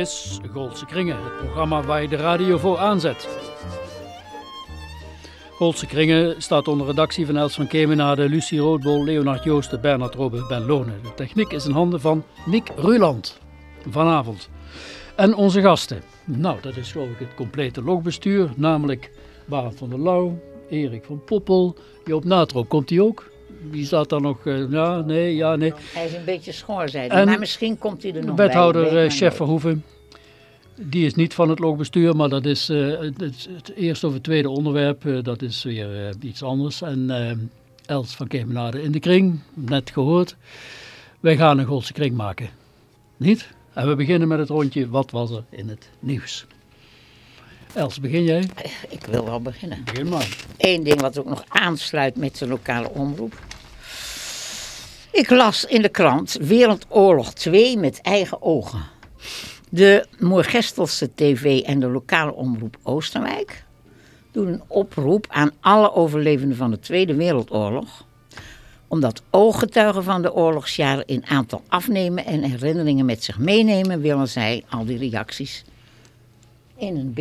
is Goldse Kringen, het programma waar je de radio voor aanzet. Goldse Kringen staat onder redactie van Els van Kemenade, Lucie Roodbol, Leonard Joosten, Bernard Robbe, Ben Lone. De techniek is in handen van Nick Ruland. Vanavond. En onze gasten. Nou, dat is geloof ik het complete logbestuur, namelijk Barend van der Lauw, Erik van Poppel, Joop Natro. Komt hij ook? Wie staat daar nog? Uh, ja, nee, ja, nee. Hij is een beetje schor, zei hij. Maar misschien komt hij er nog wethouder, bij. Wethouder uh, Chef Verhoeven. Die is niet van het logbestuur, maar dat is uh, het, het, eerste of het tweede onderwerp. Uh, dat is weer iets anders. En Els van Kemenade in de kring, net gehoord. Wij gaan een Godse kring maken. Niet? En we beginnen met het rondje Wat was er in het nieuws? Els, begin jij? Ik wil wel beginnen. Begin maar. Eén ding wat ook nog aansluit met de lokale omroep. Ik las in de krant Wereldoorlog 2 met eigen ogen. De Moergestelse TV en de lokale omroep Oosterwijk doen een oproep aan alle overlevenden van de Tweede Wereldoorlog. Omdat ooggetuigen van de oorlogsjaren in aantal afnemen en herinneringen met zich meenemen, willen zij al die reacties in een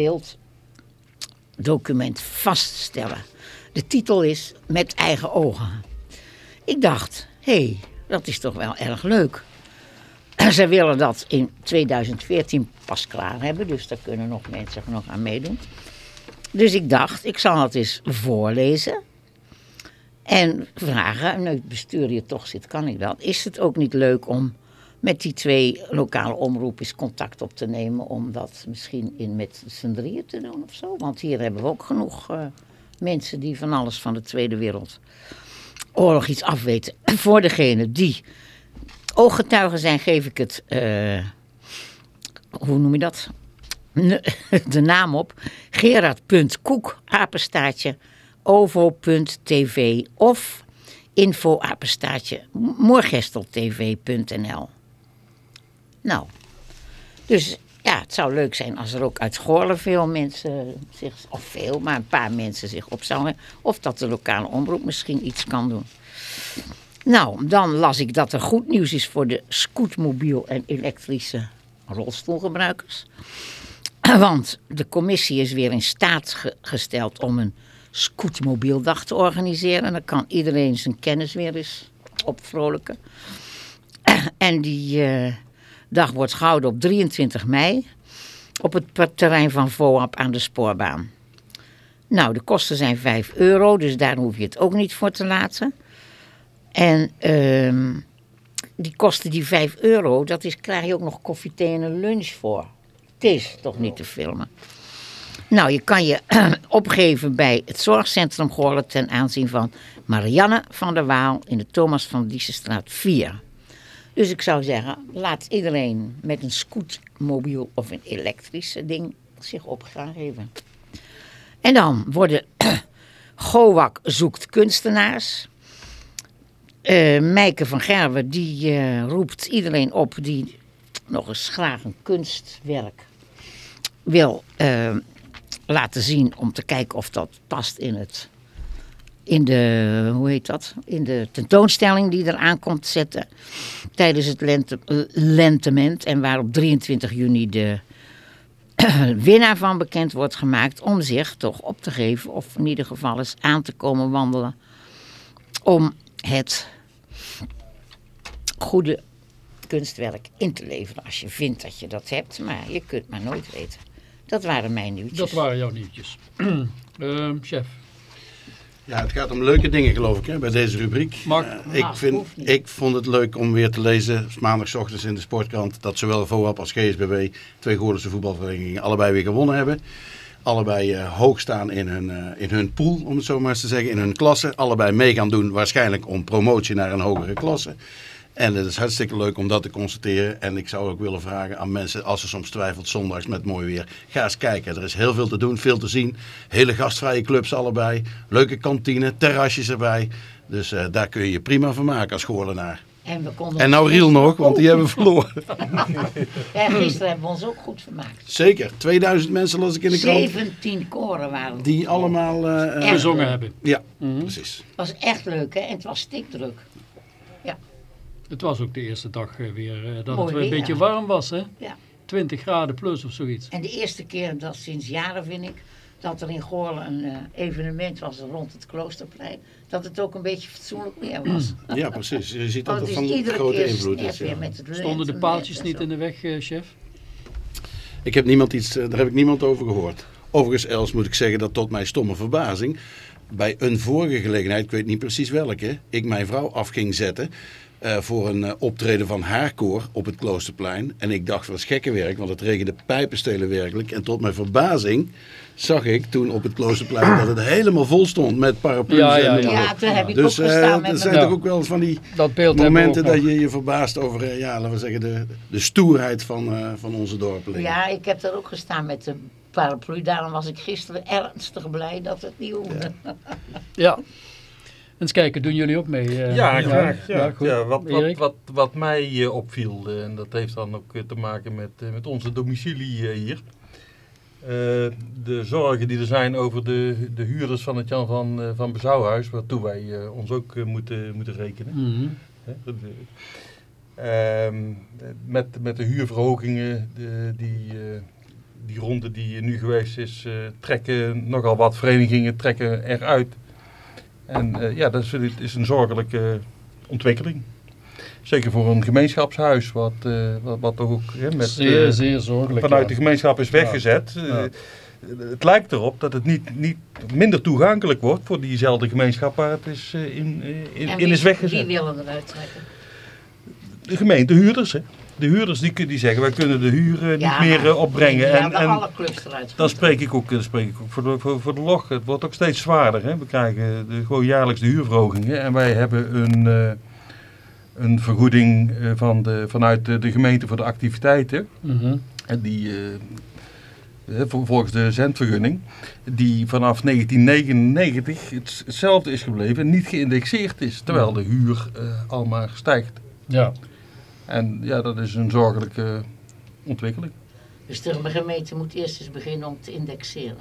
beelddocument vaststellen. De titel is Met eigen ogen. Ik dacht, hé, hey, dat is toch wel erg leuk. Ze willen dat in 2014 pas klaar hebben, dus daar kunnen nog mensen nog aan meedoen. Dus ik dacht, ik zal het eens voorlezen. En vragen, nu het bestuur hier toch zit, kan ik dat. Is het ook niet leuk om met die twee lokale omroepjes contact op te nemen... om dat misschien in met z'n drieën te doen of zo? Want hier hebben we ook genoeg uh, mensen die van alles van de Tweede Wereldoorlog iets afweten. Voor degene die ooggetuigen zijn, geef ik het, uh, hoe noem je dat? De naam op. Gerard.koek, apenstaartje, ovo.tv of info apenstaartje moorgesteltv.nl. Nou, dus ja, het zou leuk zijn als er ook uit Goorlen veel mensen zich, of veel, maar een paar mensen zich op zouden, of dat de lokale omroep misschien iets kan doen. Nou, dan las ik dat er goed nieuws is voor de scootmobiel en elektrische rolstoelgebruikers. Want de commissie is weer in staat ge gesteld om een scootmobieldag te organiseren. En dan kan iedereen zijn kennis weer eens opvrolijken. En die uh, dag wordt gehouden op 23 mei op het terrein van VOAP aan de spoorbaan. Nou, de kosten zijn 5 euro, dus daar hoef je het ook niet voor te laten. En uh, die kosten die 5 euro, dat is, krijg je ook nog koffie, thee en een lunch voor. Het is toch niet te filmen. Nou, je kan je opgeven bij het zorgcentrum Goorlen ten aanzien van Marianne van der Waal in de Thomas van Diesenstraat 4. Dus ik zou zeggen, laat iedereen met een scootmobiel of een elektrische ding zich opgeven. En dan worden Goak zoekt kunstenaars. Uh, Meike van Gerwen die uh, roept iedereen op die nog eens graag een kunstwerk wil uh, laten zien om te kijken of dat past in het in de hoe heet dat in de tentoonstelling die eraan komt zetten tijdens het lente, lentement en waar op 23 juni de winnaar van bekend wordt gemaakt om zich toch op te geven of in ieder geval eens aan te komen wandelen om het goede kunstwerk in te leveren als je vindt dat je dat hebt. Maar je kunt maar nooit weten. Dat waren mijn nieuwtjes. Dat waren jouw nieuwtjes. uh, chef. Ja, het gaat om leuke dingen geloof ik hè, bij deze rubriek. Mark, uh, ik, vind, ik vond het leuk om weer te lezen, maandagochtends in de sportkrant, dat zowel VOAP als GSBW, twee Goorlense voetbalverenigingen, allebei weer gewonnen hebben. Allebei uh, hoog staan in hun, uh, in hun pool, om het zo maar eens te zeggen, in hun klasse. Allebei mee gaan doen, waarschijnlijk om promotie naar een hogere klasse. En het is hartstikke leuk om dat te constateren. En ik zou ook willen vragen aan mensen, als ze soms twijfelt zondags met mooi weer. Ga eens kijken, er is heel veel te doen, veel te zien. Hele gastvrije clubs allebei. Leuke kantine, terrasjes erbij. Dus uh, daar kun je je prima van maken als Goorlenaar. En, we konden en nou Riel nog, want die hebben we verloren. ja, gisteren hebben we ons ook goed vermaakt. Zeker, 2000 mensen las ik in de krant. 17 koren waren Die allemaal uh, gezongen hebben. Ja, mm -hmm. precies. Het was echt leuk hè, en het was stikdruk. Het was ook de eerste dag weer uh, dat Mooi het weer een beetje warm was hè? Ja. 20 graden plus of zoiets. En de eerste keer, dat sinds jaren vind ik, dat er in Goorlen een eh, evenement was rond het Kloosterplein. Dat het ook een beetje fatsoenlijk weer was. Ja, precies. Je ziet dat het dus van grote invloed is. ja. Stonden de paaltjes niet in de weg, eh, chef? Ik heb niemand iets, eh, daar heb ik niemand over gehoord. Overigens, Els, moet ik zeggen dat tot mijn stomme verbazing... bij een vorige gelegenheid, ik weet niet precies welke... ik mijn vrouw af ging zetten... eh, voor een eh, optreden van haar koor op het Kloosterplein. En ik dacht, wat is gekkenwerk, want het regende pijpenstelen werkelijk. En tot mijn verbazing zag ik toen op het Kloosterplein... dat het helemaal vol stond met paraplu's. Ja, ja, en Ja, toen heb ik Dus ook eh, gestaan met er zijn Ja. toch ook wel van die Dat momenten dat je je verbaast over, ja, laten we zeggen, de, de stoerheid van, eh, van onze dorpelingen. Ja, ik heb daar ook gestaan met de paraplu. Daarom was ik gisteren ernstig blij dat het niet hoefde. Ja. Eens kijken, doen jullie ook mee? eh? Ja, graag. Ja, goed. ja, wat, wat, wat, wat mij eh, opviel, eh, en dat heeft dan ook te maken met, eh, met onze domicilie hier. Eh, de zorgen die er zijn over de, de huurders van het Jan van, eh, van Bezouwhuis, waartoe wij eh, ons ook moeten, moeten rekenen. Mhm. Eh, ehm, met, met de huurverhogingen, de, die, eh, die ronde die nu geweest is, eh, trekken nogal wat verenigingen trekken eruit. En eh, ja, dat is, het is een zorgelijke ontwikkeling. Zeker voor een gemeenschapshuis, wat, eh, wat, wat ook hè, met, zeer, eh, zeer zorgelijk. vanuit ja. de gemeenschap is weggezet. Ja. Het lijkt erop dat het niet, niet minder toegankelijk wordt voor diezelfde gemeenschap waar het is, in, in, is weggezet. wie willen eruit trekken? De gemeente huurders, hè. De huurders die, die zeggen, wij kunnen de huur eh, niet Ja, meer eh, opbrengen. Ja, En, de en alle clubs eruit. dan spreek ik ook, dan spreek ik ook voor, de, voor, voor de log. Het wordt ook steeds zwaarder. Hè. We krijgen de, gewoon jaarlijks de huurverhogingen. En wij hebben een, eh, een vergoeding eh, van de, vanuit de, de gemeente voor de activiteiten. Mhm. En die, eh, eh, vol- volgens de zendvergunning, die vanaf 1999 het, hetzelfde is gebleven en niet geïndexeerd is. Terwijl de huur eh al maar stijgt. Ja. En ja, dat is een zorgelijke ontwikkeling. Dus de gemeente moet eerst eens beginnen om te indexeren.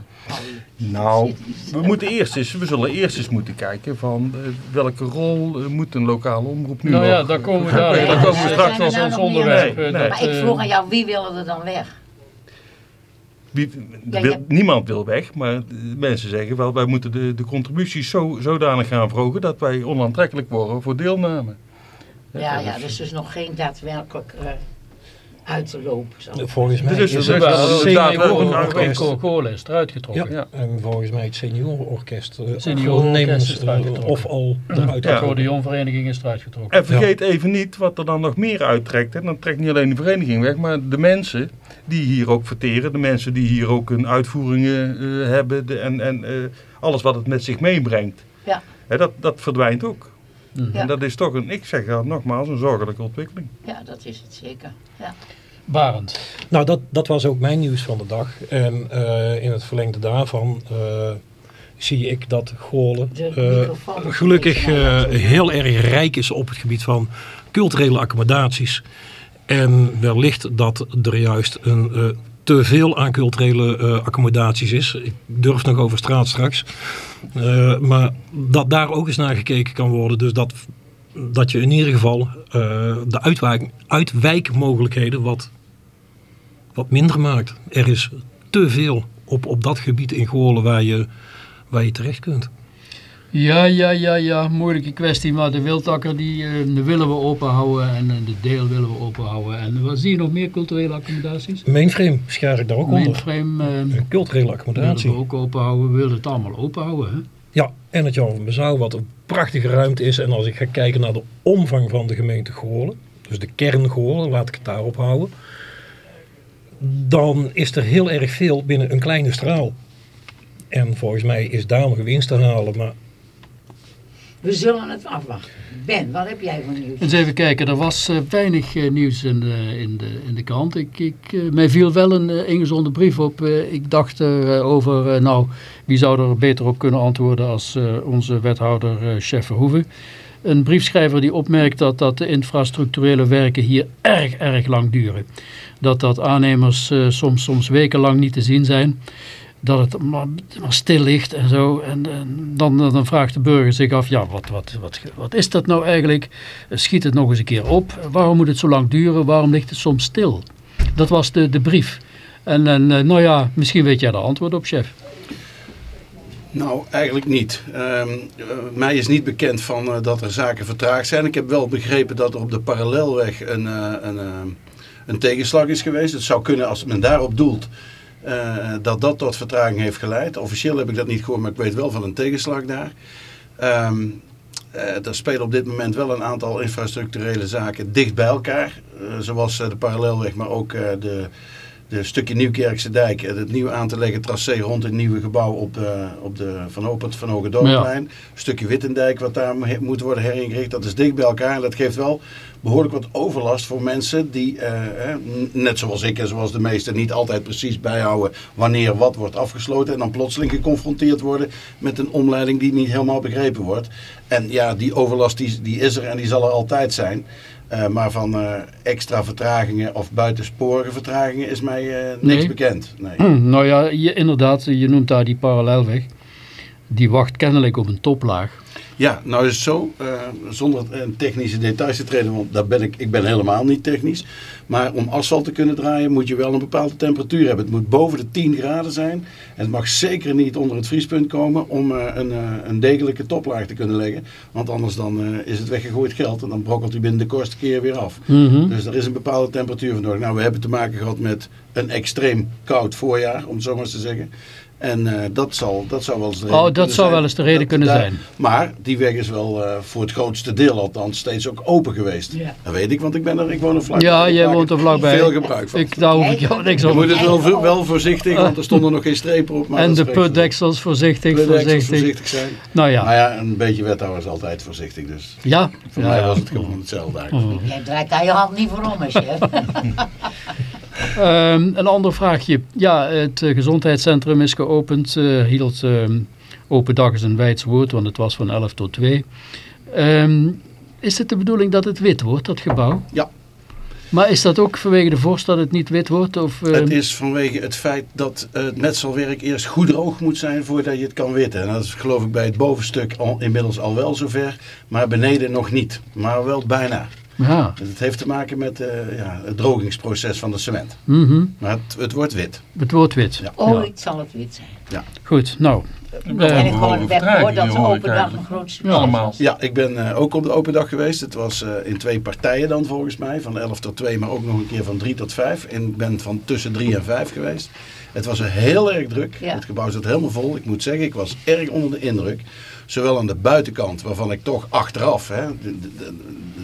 Nou, we, moeten eerst eens, we zullen eerst eens moeten kijken van eh, welke rol eh, moet een lokale omroep nu Nou nog... ja, daar komen we, Ja, daar, daar daar komen we straks als ons Nee, nee. onderwerp. Nee, eh, nee. dat, Maar ik eh, vroeg aan jou, wie willen er dan weg? Wie, Ja, wil- Niemand wil weg, maar mensen zeggen wel, wij moeten de, de contributies zo, zodanig gaan verhogen dat wij onaantrekkelijk worden voor deelname. Ja, dat ja, is- dus er is nog geen daadwerkelijk eh, uit te lopen. Zo. Volgens mij Er is- is er wel seniorenorkest. Coca-Cola is eruit getrokken. Ja, en volgens mij het seniorenorkest. eh, Seniorenorkest is eruit eh, getrokken. Of al eruit De accordeonvereniging is eruit getrokken. En vergeet even niet wat er dan nog meer uittrekt. Hè. Dan trekt niet alleen de vereniging weg, maar de mensen die hier ook verteren. De mensen die hier ook hun uitvoeringen eh, hebben. De, en en eh, alles wat het met zich meebrengt. Ja. Hè, dat, dat verdwijnt ook. Mhm. Ja. En dat is toch een, ik zeg dat nogmaals, een zorgelijke ontwikkeling. Ja, dat is het zeker. Ja. Barend. Nou, dat, dat was ook mijn nieuws van de dag. En eh, in het verlengde daarvan eh, zie ik dat Goorlen eh, gelukkig eh, heel erg rijk is op het gebied van culturele accommodaties. En wellicht dat er juist een eh, te veel aan culturele eh, accommodaties is. Ik durf nog over straat straks. Eh, maar dat daar ook eens naar gekeken kan worden. Dus dat, dat je in ieder geval eh, de uitwijk, uitwijkmogelijkheden wat, wat minder maakt. Er is te veel op, op dat gebied in Goorlen waar je, waar je terecht kunt. Ja, ja, ja, ja, moeilijke kwestie, maar de wildakker die eh, willen we openhouden en eh, de deel willen we openhouden. En wat zie je nog meer culturele accommodaties? Mainframe schaar ik daar ook onder. Mainframe Een culturele willen accommodatie. we ook openhouden, we willen het allemaal openhouden. Hè? Ja, en het Jan van Bezouw, wat een prachtige ruimte is. En als ik ga kijken naar de omvang van de gemeente Goorlen, dus de kern Goorlen, laat ik het daarop houden. Dan is er heel erg veel binnen een kleine straal. En volgens mij is daar nog winst te halen. Maar We zullen het afwachten. Ben, wat heb jij voor nieuws? Eens even kijken, er was eh, weinig eh, nieuws in de, in de, in de krant. Ik, ik, eh, mij viel wel een uh, ingezonden brief op. Ik dacht erover, nou, wie zou er beter op kunnen antwoorden als onze wethouder uh, Chef Verhoeven. Een briefschrijver die opmerkt dat, dat de infrastructurele werken hier erg, erg lang duren. Dat dat aannemers uh, soms, soms wekenlang niet te zien zijn. Dat het maar, stil ligt en zo. En, en dan, dan, vraagt de burger zich af, ja, wat, wat, wat, wat is dat nou eigenlijk? Schiet het nog eens een keer op? Waarom moet het zo lang duren? Waarom ligt het soms stil? Dat was de, de brief. En, en eh, nou ja, misschien weet jij de antwoord op, chef. Nou, eigenlijk niet. Ehm, eh, mij is niet bekend van eh, dat er zaken vertraagd zijn. Ik heb wel begrepen dat er op de parallelweg een, een, een tegenslag is geweest. Het zou kunnen als men daarop doelt eh, dat dat tot vertraging heeft geleid. Officieel heb ik dat niet gehoord, maar ik weet wel van een tegenslag daar. Ehm eh, er spelen op dit moment wel een aantal infrastructurele zaken dicht bij elkaar. Eh, zoals de parallelweg, maar ook de, de stukje Nieuwkerkse dijk. eh, Het nieuw aan te leggen tracé rond het nieuwe gebouw op de, op de Van Opert Van Hoge stukje Wittendijk wat daar mo- moet worden heringericht. Dat is dicht bij elkaar en dat geeft wel behoorlijk wat overlast voor mensen die, eh, eh, net zoals ik en zoals de meesten, niet altijd precies bijhouden wanneer wat wordt afgesloten. En dan plotseling geconfronteerd worden met een omleiding die niet helemaal begrepen wordt. En ja, die overlast die, die is er en die zal er altijd zijn. Eh, maar van eh, extra vertragingen of buitensporige vertragingen is mij eh, niks Nee. bekend. Nee. Hm, nou ja, je, inderdaad, je noemt daar die parallelweg. Die wacht kennelijk op een toplaag. Ja, nou is het zo, eh, zonder in technische details te treden, want daar ben ik, ik ben helemaal niet technisch. Maar om asfalt te kunnen draaien moet je wel een bepaalde temperatuur hebben. Het moet boven de 10 graden zijn. En het mag zeker niet onder het vriespunt komen om eh, een, eh, een degelijke toplaag te kunnen leggen. Want anders dan eh, is het weggegooid geld en dan brokkelt hij binnen de kortste keer weer af. Mhm. Dus er is een bepaalde temperatuur voor nodig. Nou, we hebben te maken gehad met een extreem koud voorjaar, om het zo maar eens te zeggen. En eh, dat, zal, dat zou wel eens de reden Oh, dat kunnen zou zijn. wel eens de reden Dat kunnen daar- zijn. Maar die weg is wel eh, voor het grootste deel althans steeds ook open geweest. Ja. Dat weet ik, want ik ben er, ik woon er vlakbij. Ja, jij woont er vlakbij. Veel gebruik van. Ik, daar hoef ik jou niks Je over moet te het wel, wel voorzichtig, want er stonden nog geen strepen op. Maar En de putdeksels voorzichtig, Putdeksels voorzichtig. voorzichtig zijn. Nou Nou ja, ja, een beetje wethouder is altijd voorzichtig. Dus ja. voor ja, mij ja. was het gewoon hetzelfde eigenlijk. Jij draait daar je hand niet voor om, hè, Ehm, een ander vraagje. Ja, het eh, gezondheidscentrum is geopend. eh, hield ehm, open dag is een wijds woord, want het was van 11 tot 2. Ehm, is het de bedoeling dat het wit wordt, dat gebouw? Ja. Maar is dat ook vanwege de vorst dat het niet wit wordt? Of, Het is vanwege het feit dat eh, het metselwerk eerst goed droog moet zijn voordat je het kan witten. En dat is geloof ik bij het bovenstuk al, inmiddels al wel zover, maar beneden nog niet. Maar wel bijna. Ja. Dus het heeft te maken met eh, ja, het drogingsproces van de cement. mhm. Maar het, het wordt wit. Het wordt wit. Ja. Ooit zal het wit zijn. Goed, nou. En eh, ik hoor, behoorlijke heb gehoord dat de hoor open dag een groot succes Allemaal. was. Ja, ik ben eh, ook op de open dag geweest. Het was eh, in twee partijen dan volgens mij. Van 11 tot 2, maar ook nog een keer van 3 tot 5. En ik ben van tussen 3 en 5 geweest. Het was heel erg druk. Ja. Het gebouw zat helemaal vol. Ik moet zeggen, ik was erg onder de indruk. Zowel aan de buitenkant, waarvan ik toch achteraf, hè, de, de,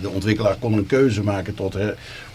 de- ontwikkelaar kon een keuze maken tot hè,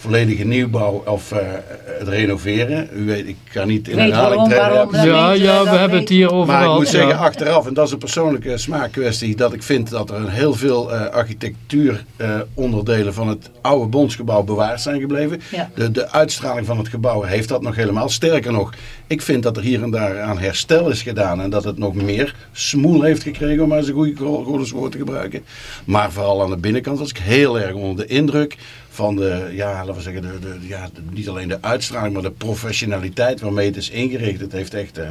volledige nieuwbouw of eh, het renoveren. U weet, ik ga niet in herhaling treden. ja, weten ja, we hebben het hier over Maar ik moet zeggen, achteraf, en dat is een persoonlijke smaakkwestie, dat ik vind dat er een heel veel eh architectuuronderdelen van het oude bondsgebouw bewaard zijn gebleven. Ja. De, de uitstraling van het gebouw heeft dat nog helemaal. Sterker nog, ik vind dat er hier en daar aan herstel is gedaan en dat het nog meer smoel heeft gekregen, om maar eens een goede woord te gebruiken. Maar vooral aan de binnenkant was ik heel erg onder de indruk van de, ja, laten we zeggen, de, de, ja, de- niet alleen de uitstraling, maar de professionaliteit waarmee het is ingericht. Het heeft echt, eh,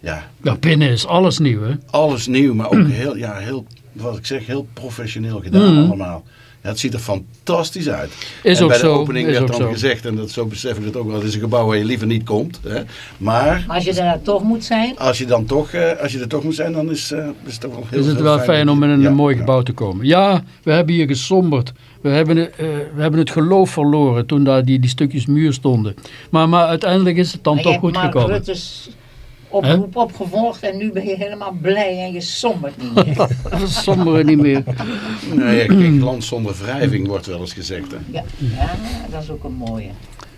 ja, Ja, binnen is alles nieuw, hè? alles nieuw, maar ook heel, ja, heel, wat ik zeg, heel professioneel gedaan Mhm. allemaal. Het ziet er fantastisch uit. Is en ook bij de zo, opening werd dan zo. gezegd, en dat, zo besef ik het ook wel, het is een gebouw waar je liever niet komt. Hè. Maar Maar als je daar toch moet zijn, als je dan toch, eh, als je er toch moet zijn, dan is, eh, is het toch wel heel is het heel wel fijn om in een Ja, mooi ja. gebouw te komen. Ja, we hebben hier gesomberd. We hebben, het, eh, we hebben het geloof verloren toen daar die, die stukjes muur stonden. Maar, maar uiteindelijk is het dan maar toch goed Mark gekomen. Rutte's oproep opgevolgd en nu ben je helemaal blij en je sombert niet meer. We somberen niet meer. Nee, kijk, glans zonder wrijving wordt wel eens gezegd. Hè. Ja, ja dat is ook een mooie.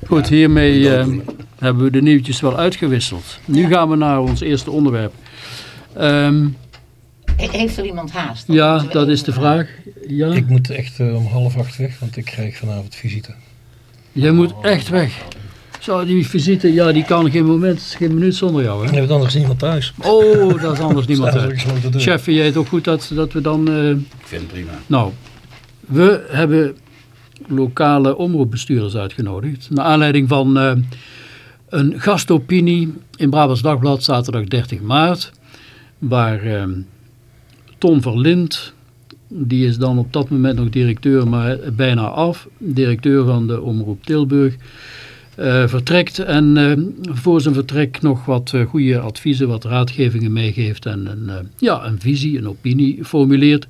Goed, hiermee eh, hebben we de nieuwtjes wel uitgewisseld. Nu gaan we naar ons eerste onderwerp. Ehm, He- Heeft er iemand haast? ja, dat is de vraag. Ja, Ik moet echt eh, om half acht weg, want ik krijg vanavond visite. jij moet echt weg. Zo, die visite, ja, die kan geen moment, geen minuut zonder jou, hè? hebben anders niemand thuis. Oh, dat is anders niemand. Deur. Chef, vind jij het ook goed dat, dat we dan... eh, Ik vind het prima. nou, we hebben lokale omroepbestuurders uitgenodigd. Naar aanleiding van eh, een gastopinie in Brabants Dagblad, zaterdag 30 maart. Waar eh, Ton Verlind, die is dan op dat moment nog directeur, maar bijna af. Directeur van de Omroep Tilburg. Eh, vertrekt en eh, voor zijn vertrek nog wat eh, goede adviezen, wat raadgevingen meegeeft en een, ja, een visie, een opinie formuleert.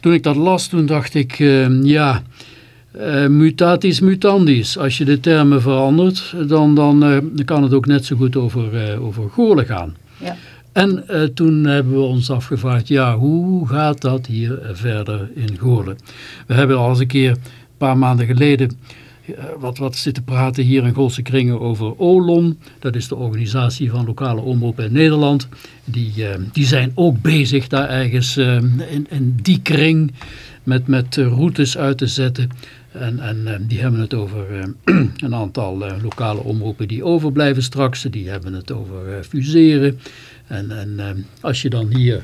Toen ik dat las, toen dacht ik, ja, mutatis mutandis. Als je de termen verandert, dan, dan, kan het ook net zo goed over, over Goorlen gaan. Ja. En toen hebben we ons afgevraagd, ja, hoe gaat dat hier verder in Goorlen? We hebben al eens een keer, een paar maanden geleden, wat, wat zitten praten hier in Goolse kringen over OLON. Dat is de organisatie van lokale omroepen in Nederland. Die, eh, die zijn ook bezig daar ergens eh, in, in die kring met, met eh, routes uit te zetten. En, en eh, die hebben het over eh, een aantal eh, lokale omroepen die overblijven straks. Die hebben het over eh, fuseren. En, en eh, als je dan hier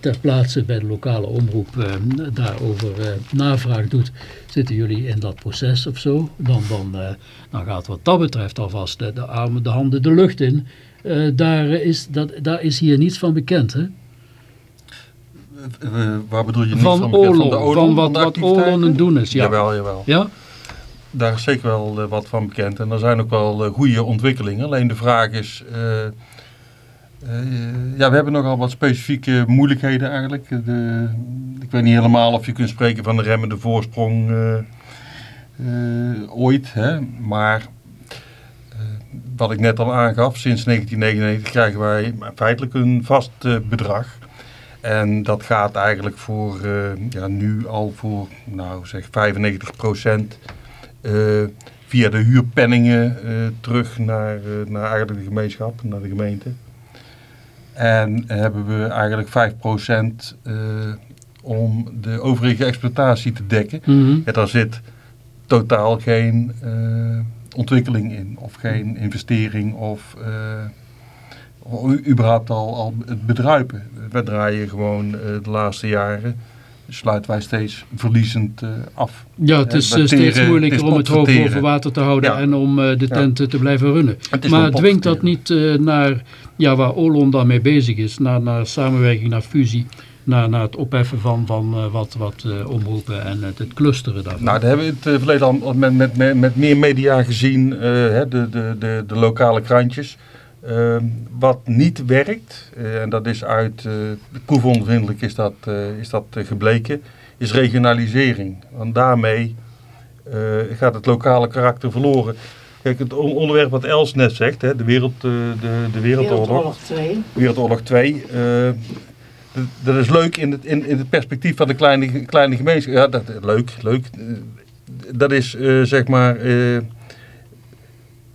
ter plaatse bij de lokale omroep eh, daarover eh, navraag doet, zitten jullie in dat proces of zo, dan, dan, eh, dan gaat wat dat betreft alvast de, de armen, de handen de lucht in. Daar, is, dat, daar is hier niets van bekend, hè? Waar bedoel je niet Van van? Olon, de Olon, van wat, wat? Olon het doen is, ja. Jawel, jawel. Ja? Daar is zeker wel wat van bekend. En er zijn ook wel goede ontwikkelingen. Alleen de vraag is... eh, eh, ja, we hebben nogal wat specifieke moeilijkheden eigenlijk. De, ik weet niet helemaal of je kunt spreken van de remmende voorsprong eh, eh, ooit. Hè? Maar eh, wat ik net al aangaf, sinds 1999 krijgen wij feitelijk een vast eh, bedrag. En dat gaat eigenlijk voor, eh, ja, nu al voor, nou zeg 95 procent via de huurpenningen eh, terug naar, eh, naar eigenlijk de gemeenschap, naar de gemeente. En hebben we eigenlijk 5 procent eh, om de overige exploitatie te dekken. Ja, daar zit totaal geen eh, ontwikkeling in, of geen investering, of eh, überhaupt al, al het bedruipen. We draaien gewoon de laatste jaren, sluiten wij steeds verliezend eh, af. Ja, het Eh, is we eh, steeds moeilijker het is om het hoofd boven water te houden Ja. en om de tent te blijven runnen. Het is Maar dwingt dat niet naar, ja, waar Olon dan mee bezig is, naar, naar samenwerking, naar fusie, naar, naar het opheffen van, van wat, wat omroepen en het, het clusteren daarvan? Nou, daar hebben we het verleden al met, met, met, met meer media gezien, hè, de, de, de, de lokale krantjes. Eh, wat niet werkt, eh, en dat is uit uh, proefondervindelijk is dat, eh, is dat gebleken, is regionalisering. Want daarmee gaat het lokale karakter verloren. Kijk, het on- onderwerp wat Els net zegt, hè, de, wereld, de, de Wereldoorlog. Wereldoorlog 2. Wereldoorlog 2. eh, dat- is leuk in het, in, in het perspectief van de kleine, kleine gemeenschap. Ja, dat, leuk, leuk. Dat is zeg maar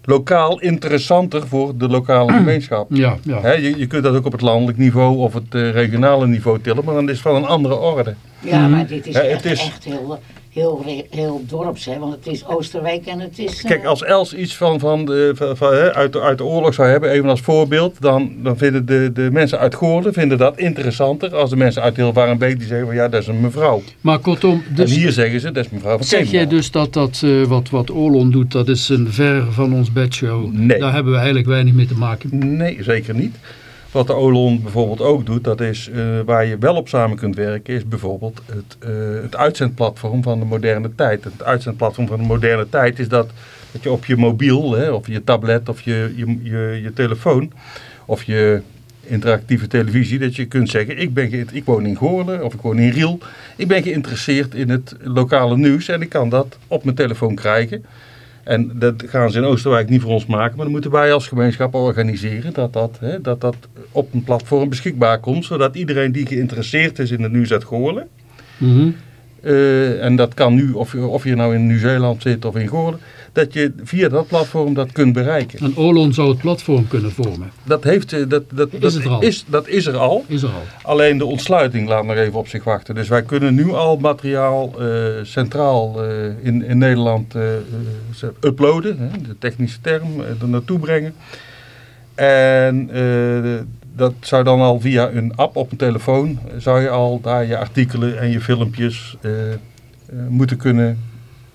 lokaal interessanter voor de lokale gemeenschap. Ja, ja. Hè, je, je kunt dat ook op het landelijk niveau of het eh, regionale niveau tillen, maar dan is het van een andere orde. Ja, Mhm. maar dit is het echt, is- echt heel, heel, heel dorps, hè, want het is Oosterwijk en het is... eh, Kijk, als Els iets van, van de, van, van, hè, uit, de, uit de oorlog zou hebben, even als voorbeeld, dan, dan vinden de, de mensen uit Goorlen vinden dat interessanter als de mensen uit Hilvarenbeek die zeggen van ja, dat is een mevrouw. Maar kortom, dus en hier zeggen ze, dat is mevrouw van zeg jij Kemena. dus dat, dat eh, wat, wat Olon doet, dat is een ver van ons bedshow? Nee. Daar hebben we eigenlijk weinig mee te maken. Nee, zeker niet. Wat de Olon bijvoorbeeld ook doet, dat is eh, waar je wel op samen kunt werken, is bijvoorbeeld het, eh, het uitzendplatform van de moderne tijd. Het uitzendplatform van de moderne tijd is dat, dat je op je mobiel, hè, of je tablet, of je, je, je, je telefoon, of je interactieve televisie, dat je kunt zeggen, ik, ben ik woon in Goorlen of ik woon in Riel, ik ben geïnteresseerd in het lokale nieuws en ik kan dat op mijn telefoon krijgen. En dat gaan ze in Oosterwijk niet voor ons maken, maar dan moeten wij als gemeenschap organiseren dat dat, hè, dat, dat op een platform beschikbaar komt, zodat iedereen die geïnteresseerd is in het uit Goorlen, eh, en dat kan nu, of, je- of je nou in Nieuw-Zeeland zit of in Goorlen, dat je via dat platform dat kunt bereiken. En Olon zou het platform kunnen vormen. Dat, heeft, eh, dat, dat, Is dat, er al? Is, dat is er al. Is er al. Alleen de ontsluiting laat nog even op zich wachten. Dus wij kunnen nu al materiaal eh, centraal eh, in, in Nederland uploaden, hè, de technische term, er naartoe brengen. En dat zou dan al via een app op een telefoon, zou je al daar je artikelen en je filmpjes moeten kunnen,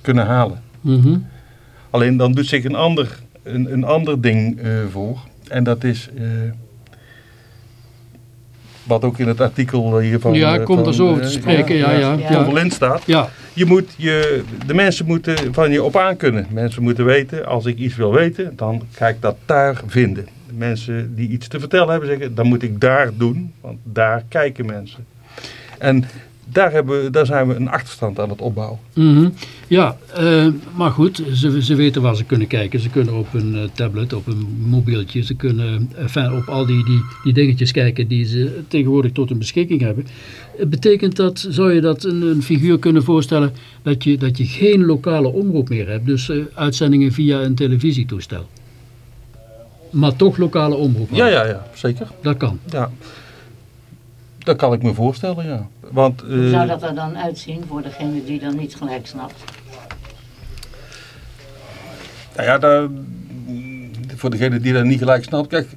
kunnen halen. Mhm. Alleen dan doet zich een ander, een, een ander ding eh, voor. En dat is. eh, wat ook in het artikel hiervan... Ja, eh, komt er zo over te spreken, ja, ja. Ja. Ja, staat. ja. Je moet je, de mensen moeten van je op aankunnen. Mensen moeten weten, als ik iets wil weten, dan ga ik dat daar vinden. De mensen die iets te vertellen hebben, zeggen, dan moet ik daar doen, want daar kijken mensen. En daar, hebben, we- daar zijn we een achterstand aan het opbouwen. Mhm. Ja, eh, maar goed, ze, ze weten waar ze kunnen kijken. Ze kunnen op een eh, tablet, op een mobieltje, ze kunnen eh, enfin, op al die, die, die dingetjes kijken die ze tegenwoordig tot hun beschikking hebben. Betekent dat, zou je dat een, een figuur kunnen voorstellen, dat je, dat je geen lokale omroep meer hebt? Dus uitzendingen via een televisietoestel. Maar toch lokale omroep. Ja, ja, ja, zeker. Dat kan. Ja. Dat kan ik me voorstellen, ja. Want, eh, Hoe zou dat er dan uitzien voor degene die dan niet gelijk snapt? Nou ja, daar, voor degene die dat niet gelijk snapt. Kijk,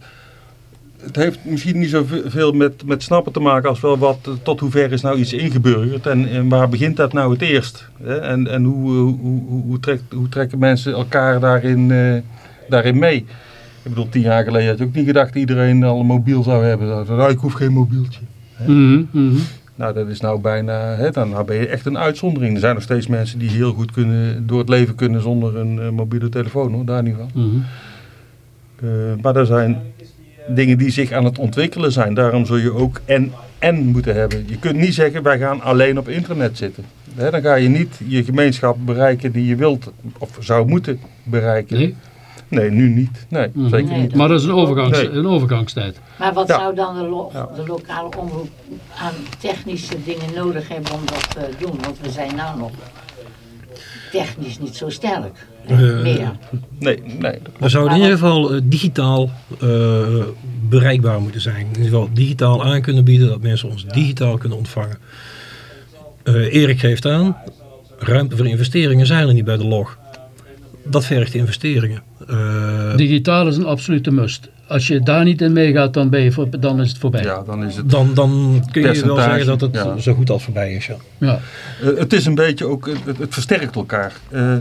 het heeft misschien niet zoveel met, met snappen te maken als wel wat, eh, tot hoever is nou iets ingeburgerd en, en waar begint dat nou het eerst? Hè? En, en hoe, eh, hoe, hoe, hoe, trekt, hoe trekken mensen elkaar daarin, eh, daarin mee? Ik bedoel, tien jaar geleden had je ook niet gedacht dat iedereen al een mobiel zou hebben. Nou, ik hoef geen mobieltje. Nou, dat is nou bijna, hè, dan nou ben je echt een uitzondering. Er zijn nog steeds mensen die heel goed kunnen, door het leven kunnen zonder een eh, mobiele telefoon, hoor, daar niet van. Mhm. Eh, maar er zijn dingen die zich aan het ontwikkelen zijn. Daarom zul je ook en en moeten hebben. Je kunt niet zeggen, wij gaan alleen op internet zitten. Hè, dan ga je niet je gemeenschap bereiken die je wilt of zou moeten bereiken. Nee? Nee, nu niet. Nee, Mhm. zeker Nee, niet. Maar dat is een, overgangs, Nee. een overgangstijd. Maar wat Ja. zou dan de, lo- Ja. de lokale omroep aan technische dingen nodig hebben om dat te doen? Want we zijn nou nog technisch niet zo sterk. Eh, Meer. Nee, nee. We zouden in ieder geval eh, digitaal eh, bereikbaar moeten zijn. In ieder geval digitaal aan kunnen bieden, dat mensen ons digitaal kunnen ontvangen. Eh, Erik geeft aan, ruimte voor investeringen zijn er niet bij de log. Dat vergt investeringen. Eh, Digitaal is een absolute must. Als je daar niet in meegaat, dan, ben je voor, dan is het voorbij. Ja, dan is het... dan, dan kun je wel zeggen dat het ja. zo goed als voorbij is. Ja. Ja. Eh, het is een beetje ook, het, het versterkt elkaar. Eh,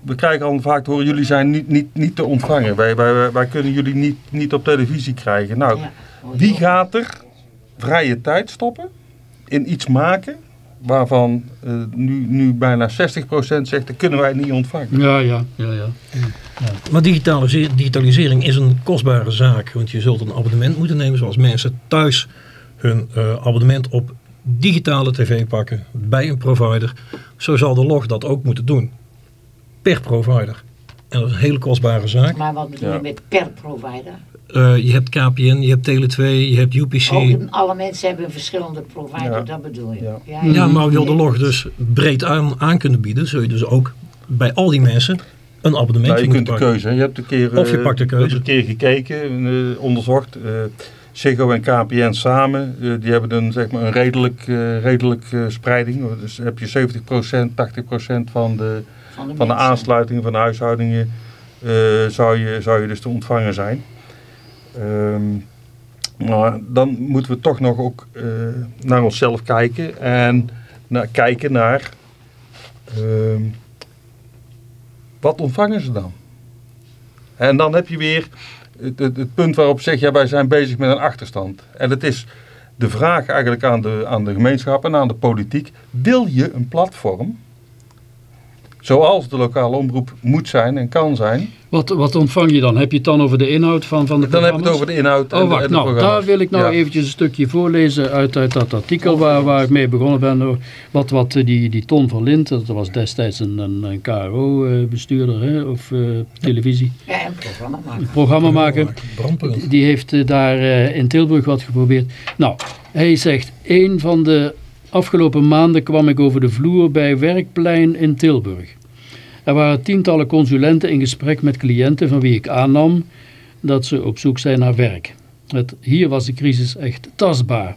we krijgen al vaak te horen, jullie zijn niet, niet, niet te ontvangen. Wij, wij, wij kunnen jullie niet, niet op televisie krijgen. Nou, wie gaat er vrije tijd stoppen in iets maken waarvan eh, nu, nu bijna 60% zegt, dat kunnen wij niet ontvangen. Ja, ja, ja, ja. Maar digitalisering, digitalisering is een kostbare zaak. Want je zult een abonnement moeten nemen zoals mensen thuis hun eh, abonnement op digitale tv pakken bij een provider. Zo zal de log dat ook moeten doen. Per provider. En dat is een hele kostbare zaak. Maar wat bedoel Ja. je met per provider? Eh, je hebt KPN, je hebt Tele2, je hebt UPC. Ook alle mensen hebben een verschillende provider, Ja. dat bedoel je? Ja. Ja, maar wil de log dus breed aan, aan kunnen bieden, zul je dus ook bij al die mensen een abonnement Nou, je kunt de pakken. keuze. Je hebt een keer, Of je eh, pakt de keuze. een keer gekeken, eh, onderzocht. eh Ziggo en KPN samen, eh, die hebben een, zeg maar, een redelijk, eh, redelijk eh, spreiding. Dus heb je 70%, 80% van de, Van de, van de aansluitingen van de huishoudingen eh, zou, je, zou je dus te ontvangen zijn. Ehm, maar dan moeten we toch nog ook eh, naar onszelf kijken en kijken naar ehm, wat ontvangen ze dan? En dan heb je weer het, het, het punt waarop zeg ja, wij zijn bezig met een achterstand. En het is de vraag eigenlijk aan de, aan de gemeenschap en aan de politiek. Wil je een platform zoals de lokale omroep moet zijn en kan zijn? Wat, wat ontvang je dan? Heb je het dan over de inhoud van, van de Dan heb je het programma's? over de inhoud en, Oh, de- wacht. en de Nou, programma's. daar wil ik nou Ja. eventjes een stukje voorlezen uit, uit dat artikel waar, waar ik mee begonnen ben. Wat, wat eh, die, die Ton van Lint, dat was destijds een, een, een KRO-bestuurder hè, of eh, televisie, Ja, een programma maken. Die heeft eh, daar eh, in Tilburg wat geprobeerd. Nou, hij zegt, een van de afgelopen maanden kwam ik over de vloer bij Werkplein in Tilburg. Er waren tientallen consulenten in gesprek met cliënten van wie ik aannam dat ze op zoek zijn naar werk. Het, hier was de crisis echt tastbaar.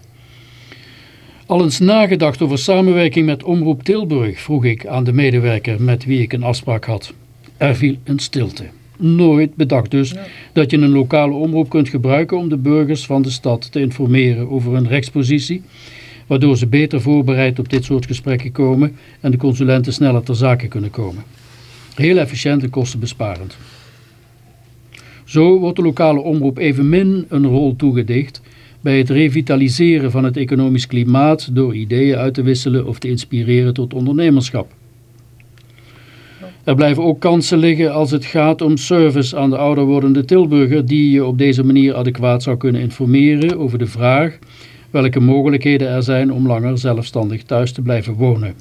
Al eens nagedacht over samenwerking met Omroep Tilburg, vroeg ik aan de medewerker met wie ik een afspraak had. Er viel een stilte. Nooit bedacht dus dat je een lokale omroep kunt gebruiken om de burgers van de stad te informeren over hun rechtspositie, waardoor ze beter voorbereid op dit soort gesprekken komen en de consulenten sneller ter zake kunnen komen. Heel efficiënt en kostenbesparend. Zo wordt de lokale omroep evenmin een rol toegedicht bij het revitaliseren van het economisch klimaat door ideeën uit te wisselen of te inspireren tot ondernemerschap. Er blijven ook kansen liggen als het gaat om service aan de ouder wordende Tilburger die je op deze manier adequaat zou kunnen informeren over de vraag welke mogelijkheden er zijn om langer zelfstandig thuis te blijven wonen.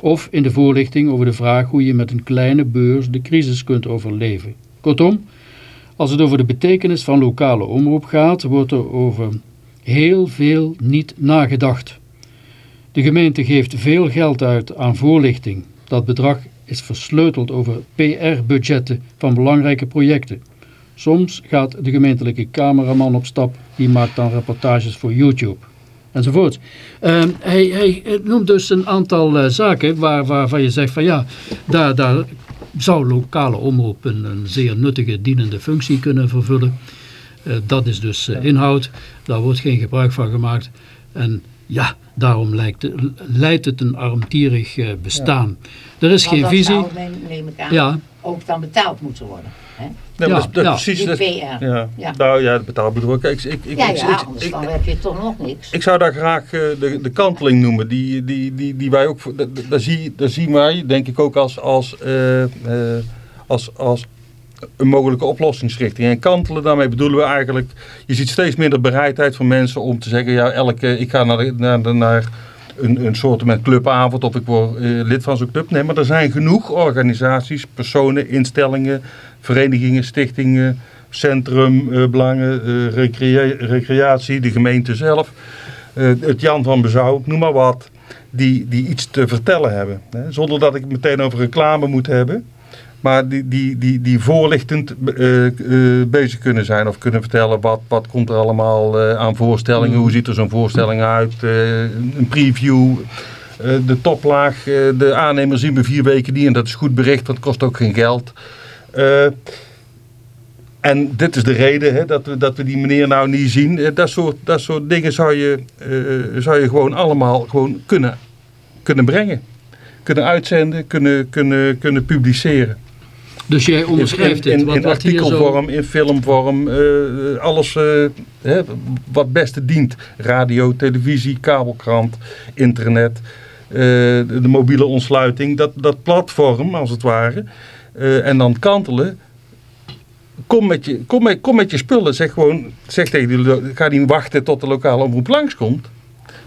Of in de voorlichting over de vraag hoe je met een kleine beurs de crisis kunt overleven. Kortom, als het over de betekenis van lokale omroep gaat, wordt er over heel veel niet nagedacht. De gemeente geeft veel geld uit aan voorlichting. Dat bedrag is versleuteld over PR-budgetten van belangrijke projecten. Soms gaat de gemeentelijke cameraman op stap, die maakt dan reportages voor YouTube. Enzovoort. Uh, hij, hij noemt dus een aantal uh, zaken waar, waarvan je zegt van ja, daar, daar zou lokale omroep een, een zeer nuttige, dienende functie kunnen vervullen. Uh, dat is dus inhoud, daar wordt geen gebruik van gemaakt. En ja, daarom lijkt, leidt het een armtierig bestaan. Ja. Er is Want geen visie. Zou, neem ik aan, ja. ook dan betaald moeten worden. Hè? Ja, Ja, dat, dat ja. precies. Dat, PR. ja. Ja. Nou ja, het betaalbedrag. Kijk, ik, ik, Ja, ik, ja, ik, anders ik, dan heb je toch nog niks. ik zou daar graag eh, de, de kanteling noemen. Die, die, die, die wij ook. Daar zie, daar zien wij, denk ik, ook als, als, eh, eh, als, als een mogelijke oplossingsrichting. En kantelen, daarmee bedoelen we eigenlijk. Je ziet steeds minder bereidheid van mensen om te zeggen: ja, elke, ik ga naar, de- naar, naar een, een soort met clubavond of ik word eh, lid van zo'n club. Nee, maar er zijn genoeg organisaties, personen, instellingen, verenigingen, stichtingen, centrum, eh, belangen, eh, recrea- recreatie, de gemeente zelf, het Jan van Bezouw, noem maar wat, die, die iets te vertellen hebben. Hè? Zonder dat ik meteen over reclame moet hebben. Maar die, die, die, die voorlichtend eh, eh, bezig kunnen zijn of kunnen vertellen wat, wat komt er allemaal eh, aan voorstellingen. Hoe ziet er zo'n voorstelling uit? een preview, de toplaag. de aannemers zien we vier weken niet en dat is goed bericht, het kost ook geen geld. En dit is de reden hè, dat, we, dat we die meneer nou niet zien. Dat, soort, dat soort dingen zou je, zou je gewoon allemaal gewoon kunnen, kunnen brengen. Kunnen uitzenden, kunnen, kunnen, kunnen publiceren. Dus jij onderschrijft in, in, wat, in zo... artikelvorm, in filmvorm, eh, alles eh, hè, wat beste dient. Radio, televisie, kabelkrant, internet, eh, de, mobiele ontsluiting. Dat, dat platform, als het ware. en dan kantelen. Kom met, je, kom, met, kom met je spullen. Zeg gewoon, zeg tegen die, ga niet wachten tot de lokale omroep langskomt.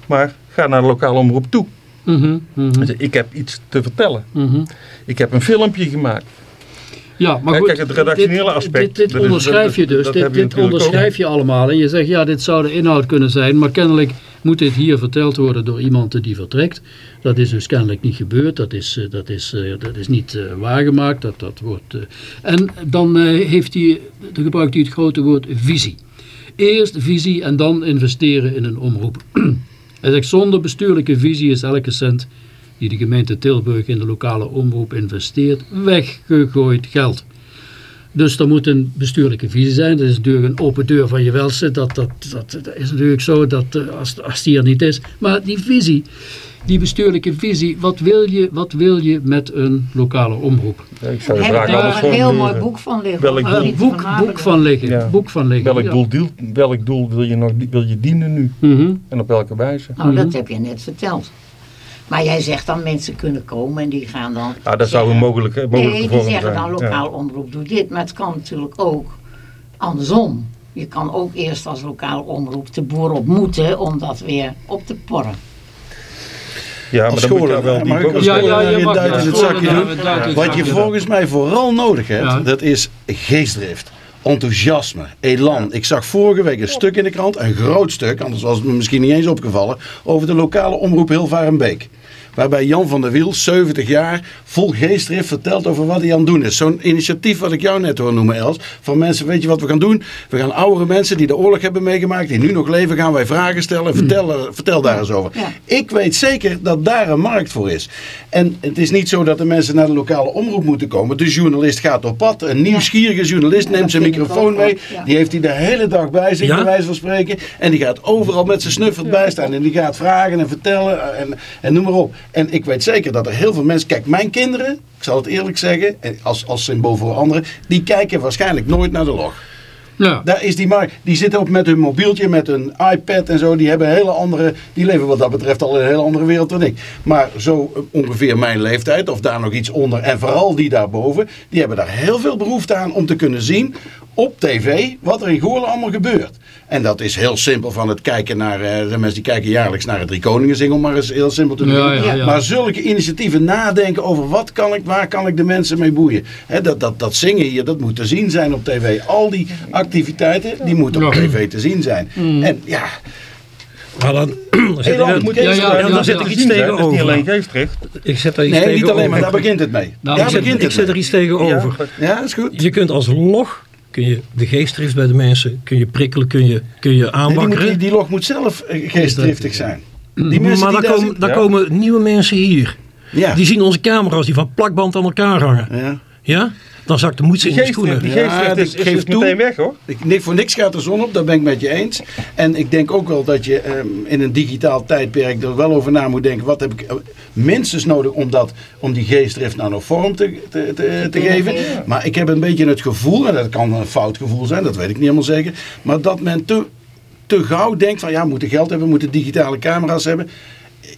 Maar ga naar de lokale omroep toe. Mhm, mhm, Ik heb iets te vertellen. mhm. Ik heb een filmpje gemaakt. Ja, maar goed, kijk, het redactionele dit- aspect, Dit, onderschrijf je dus, dit, ook. onderschrijf je allemaal. En je zegt, ja, dit zou de inhoud kunnen zijn, maar kennelijk moet dit hier verteld worden door iemand die vertrekt. Dat is dus kennelijk niet gebeurd, dat is, eh, dat is, eh, dat is niet eh, waargemaakt. Dat, dat wordt, en dan heeft hij, dan gebruikt hij het grote woord visie. Eerst visie en dan investeren in een omroep. Hij zegt, zonder bestuurlijke visie is elke cent die de gemeente Tilburg in de lokale omroep investeert, weggegooid geld. Dus er moet een bestuurlijke visie zijn. Dat is natuurlijk een open deur van je welste. Dat, dat, dat, dat is natuurlijk zo dat eh, als, als die er niet is. Maar die visie, die bestuurlijke visie, wat wil je, wat wil je met een lokale omroep? Ja, ik zou daar een heel formuleren. mooi boek van liggen? Welk of boek? Eh, boek, van boek van liggen. Ja. Boek van liggen. Welk, ja. doel, welk doel wil je, nog, wil je dienen nu? Mhm. En op welke wijze? Nou, Mhm. dat heb je net verteld. Maar jij zegt dan mensen kunnen komen en die gaan dan... Nou, dat zou een mogelijke, mogelijke Nee, die zeggen dan Ja. lokaal omroep doe dit. Maar het kan natuurlijk ook andersom. Je kan ook eerst als lokaal omroep de boer op moeten om dat weer op te porren. Ja, maar Als dan moet je wel die Ja, ja, ja, in het scholen zakje doen? Wat je volgens mij vooral nodig hebt, Ja. dat is geestdrift. Enthousiasme, elan. Ik zag vorige week een stuk in de krant, een groot stuk, anders was het me misschien niet eens opgevallen, over de lokale omroep Hilvarenbeek. Waarbij Jan van der Wiel, 70 jaar, vol geestdrift vertelt over wat hij aan het doen is. Zo'n initiatief wat ik jou net hoor noemen, Els. Van mensen, weet je wat we gaan doen? We gaan oudere mensen die de oorlog hebben meegemaakt, die nu nog leven, gaan wij vragen stellen. Vertel, eh, vertel daar eens over. Ja. Ik weet zeker dat daar een markt voor is. En het is niet zo dat de mensen naar de lokale omroep moeten komen. De journalist gaat op pad. Een nieuwsgierige journalist neemt zijn microfoon mee. Die heeft hij de hele dag bij zich, bij wijze van spreken. En die gaat overal met zijn snuffert bij staan. En die gaat vragen en vertellen en, en noem maar op. En ik weet zeker dat er heel veel mensen... Kijk, mijn kinderen, ik zal het eerlijk zeggen, en als, als symbool voor anderen... die kijken waarschijnlijk nooit naar de log. Ja. Daar is die markt. Die zitten op met hun mobieltje, met hun iPad en zo. Die hebben een hele andere. Die leven wat dat betreft al in een hele andere wereld dan ik. Maar zo eh, ongeveer mijn leeftijd, of daar nog iets onder. En vooral die daarboven. Die hebben daar heel veel behoefte aan om te kunnen zien op tv wat er in Goorlen allemaal gebeurt. En dat is heel simpel van het kijken naar. eh, de mensen die kijken jaarlijks naar het Drie Koningen zingen, om maar eens heel simpel te doen. Ja, ja, ja. Maar zulke initiatieven nadenken over wat kan ik, waar kan ik de mensen mee boeien. Hè, dat, dat, dat zingen hier, dat moet te zien zijn op tv. Al die activiteiten, die moeten op tv te zien zijn. En ja, Maar dan, dan zit er, moet Ja, ja, dan zit er iets Het is niet tegenover. alleen Geestrecht. Ik zet daar iets nee, niet alleen, tegenover. maar daar begint het mee. Nou, daar ik zet, begint ik het zet er iets tegenover. Ja, is goed. Je kunt als log kun je de geestdrift bij de mensen, kun je prikkelen, kun je, kun je Nee, die, log moet zelf eh, geestdriftig zijn. Die mensen maar die daar komen, dan Ja. komen nieuwe mensen hier. Ja. Die zien onze camera's die van plakband aan elkaar hangen. Ja. Dan zakt de moed in de schoenen. die Ja, geestdrift dat is, is toe. meteen weg hoor. Ik, nee, voor niks gaat de zon op, daar ben ik met je eens. En ik denk ook wel dat je ehm, in een digitaal tijdperk er wel over na moet denken. Wat heb ik eh, minstens nodig om, dat, om die geestdrift nou nog vorm te, te, te, te geven. Maar ik heb een beetje het gevoel, en dat kan een fout gevoel zijn, dat weet ik niet helemaal zeker. Maar dat men te, te gauw denkt van ja, we moeten geld hebben, we moeten digitale camera's hebben.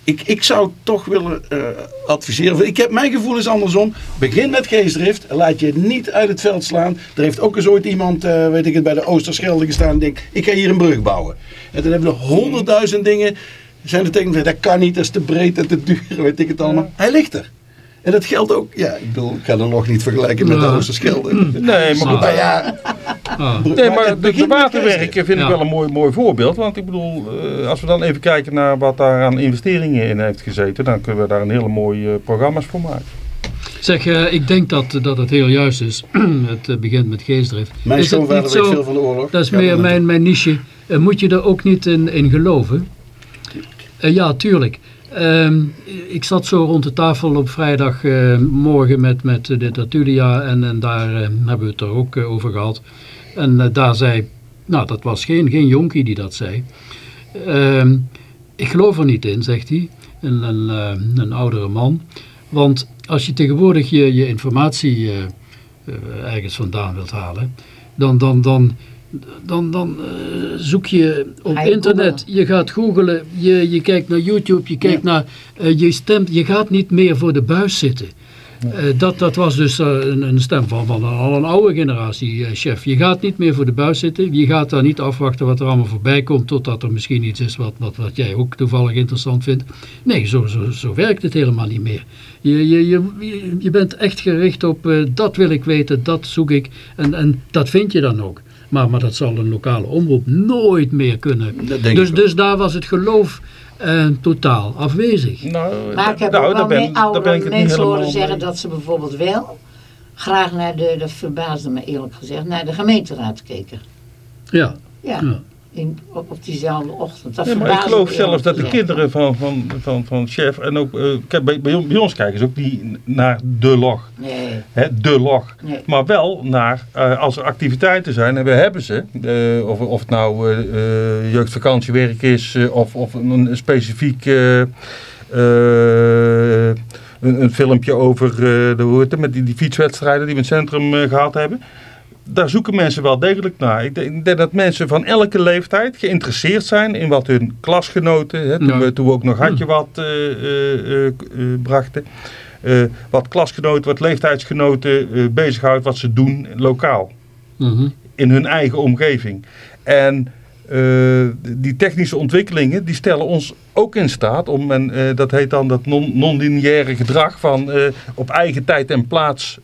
Ik, ik zou toch willen eh, adviseren. Ik heb, mijn gevoel is andersom. Begin met geestdrift. Laat je niet uit het veld slaan. Er heeft ook eens ooit iemand, eh, weet ik het, bij de Oosterschelde gestaan. En denkt, ik ga hier een brug bouwen. En dan hebben we honderdduizend dingen. Zijn er tegen dat kan niet, dat is te breed en te duur. Weet ik het allemaal. Hij ligt er. En dat geldt ook, ja, ik bedoel, ik ga de nog niet vergelijken met de. Oosterschelde. Nee, maar goed. Maar ja, Ah. Nee, maar het de, de waterwerken vind ik wel een mooi, mooi voorbeeld. Want ik bedoel, eh, als we dan even kijken naar wat daar aan investeringen in heeft gezeten, dan kunnen we daar een hele mooie eh, programma's voor maken. Zeg, eh, ik denk dat, dat het heel juist is. het begint met geestdrift. mijn schoonvader niet weet zo, veel van de oorlog. dat is Ja, meer mijn, mijn niche. Eh, moet je er ook niet in, in geloven? Eh, ja, tuurlijk. Ehm, ik zat zo rond de tafel op vrijdagmorgen met, met de Tertulia en, en daar eh, hebben we het er ook eh, over gehad. En eh, daar zei, nou dat was geen, geen jonkie die dat zei. Ehm, ik geloof er niet in, zegt hij, een, een, eh, een oudere man. Want als je tegenwoordig je, je informatie eh, eh, ergens vandaan wilt halen, dan, dan, dan, dan, dan eh, zoek je op je internet, je gaat googlen, je, je kijkt naar YouTube, je kijkt naar, eh, je stemt, je gaat niet meer voor de buis zitten. Eh, dat, dat was dus een, een stem van, van een, al een oude generatie chef. Je gaat niet meer voor de buis zitten. Je gaat daar niet afwachten wat er allemaal voorbij komt. Totdat er misschien iets is wat, wat, wat jij ook toevallig interessant vindt. Nee, zo, zo, zo werkt het helemaal niet meer. Je, je, je, je- bent echt gericht op dat wil ik weten, dat zoek ik. En, en dat vind je dan ook. Maar, maar dat zal een lokale omroep nooit meer kunnen. Dus, dus daar was het geloof eh, totaal afwezig. Nou, Maar ik heb nou, ook wel daar ben, daar ben oude ik het niet mensen horen zeggen mee. dat ze bijvoorbeeld wel graag naar de, dat verbaasde me eerlijk gezegd, naar de gemeenteraad keken. Ja, Ja, ja. In, op, op diezelfde ochtend. Dat Ja, maar ik geloof zelfs dat de kinderen van, van, van, van chef en ook kijk, bij, bij, on- bij ons kijken ze ook niet naar de log. Nee, Hè, de log. nee. Maar wel naar, eh, als er activiteiten zijn, en we hebben ze, eh, of, of het nou jeugdvakantiewerk is, of, of een, specifiek een, een filmpje over de, hoe heet het, met die, die fietswedstrijden die we in het centrum eh, gehad hebben. Daar zoeken mensen wel degelijk naar. Ik denk, ik denk dat mensen van elke leeftijd geïnteresseerd zijn in wat hun klasgenoten, hè, toen, Ja. we, toen we ook nog Hadje wat eh, eh, eh, brachten, wat klasgenoten, wat leeftijdsgenoten bezighoudt, wat ze doen lokaal Mhm. in hun eigen omgeving. En eh, die technische ontwikkelingen die stellen ons ook in staat om, en eh, dat heet dan dat non- non-lineaire gedrag van eh, op eigen tijd en plaats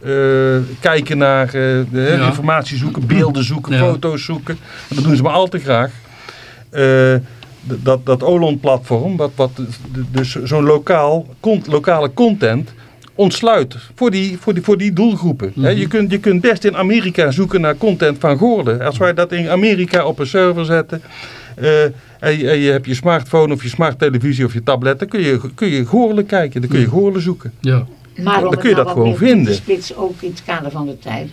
kijken naar de, Ja. informatie zoeken, beelden zoeken, Ja. foto's zoeken. En dat doen ze maar al te graag. Dat, dat Olon-platform, wat, wat dus zo'n lokaal, con- lokale content ontsluit voor die, voor die, voor die doelgroepen. Hè, Mhm. je, kunt, je kunt best in Amerika zoeken naar content van Goorden. Als wij dat in Amerika op een server zetten... eh, en, je, en je hebt je smartphone of je smart televisie of je tablet... dan kun je, kun je Goorlen kijken, dan kun je Goorlen zoeken. Ja. Maar Dan kun je nou dat gewoon vinden. te splitsen, ook in het kader van de tijd.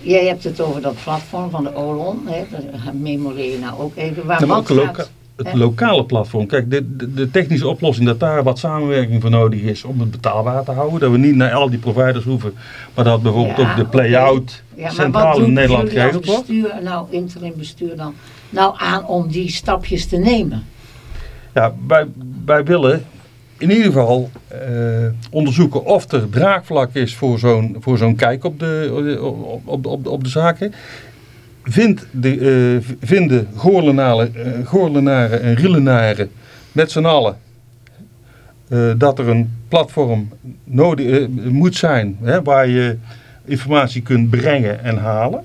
Jij hebt het over dat platform van de Olon. Hè, dat memoreer je nou ook even. Waar Ja, maar wat ook gaat, loka- het lokale platform. Kijk, de, de, de technische oplossing dat daar wat samenwerking voor nodig is om het betaalbaar te houden. Dat we niet naar al die providers hoeven, maar dat bijvoorbeeld Ja, ook de play-out Ja, centraal wat in Nederland geregeld wordt. bestuur, nou interim bestuur dan, nou aan om die stapjes te nemen? Ja, wij, wij willen in ieder geval eh, onderzoeken of er draagvlak is voor zo'n voor zo'n kijk op de, op, op, op, op de zaken. Vindt de, eh, vinden Goorlenaren, eh, Goorlenaren en Rielenaren met z'n allen eh, dat er een platform nodig moet zijn hè, waar je informatie kunt brengen en halen?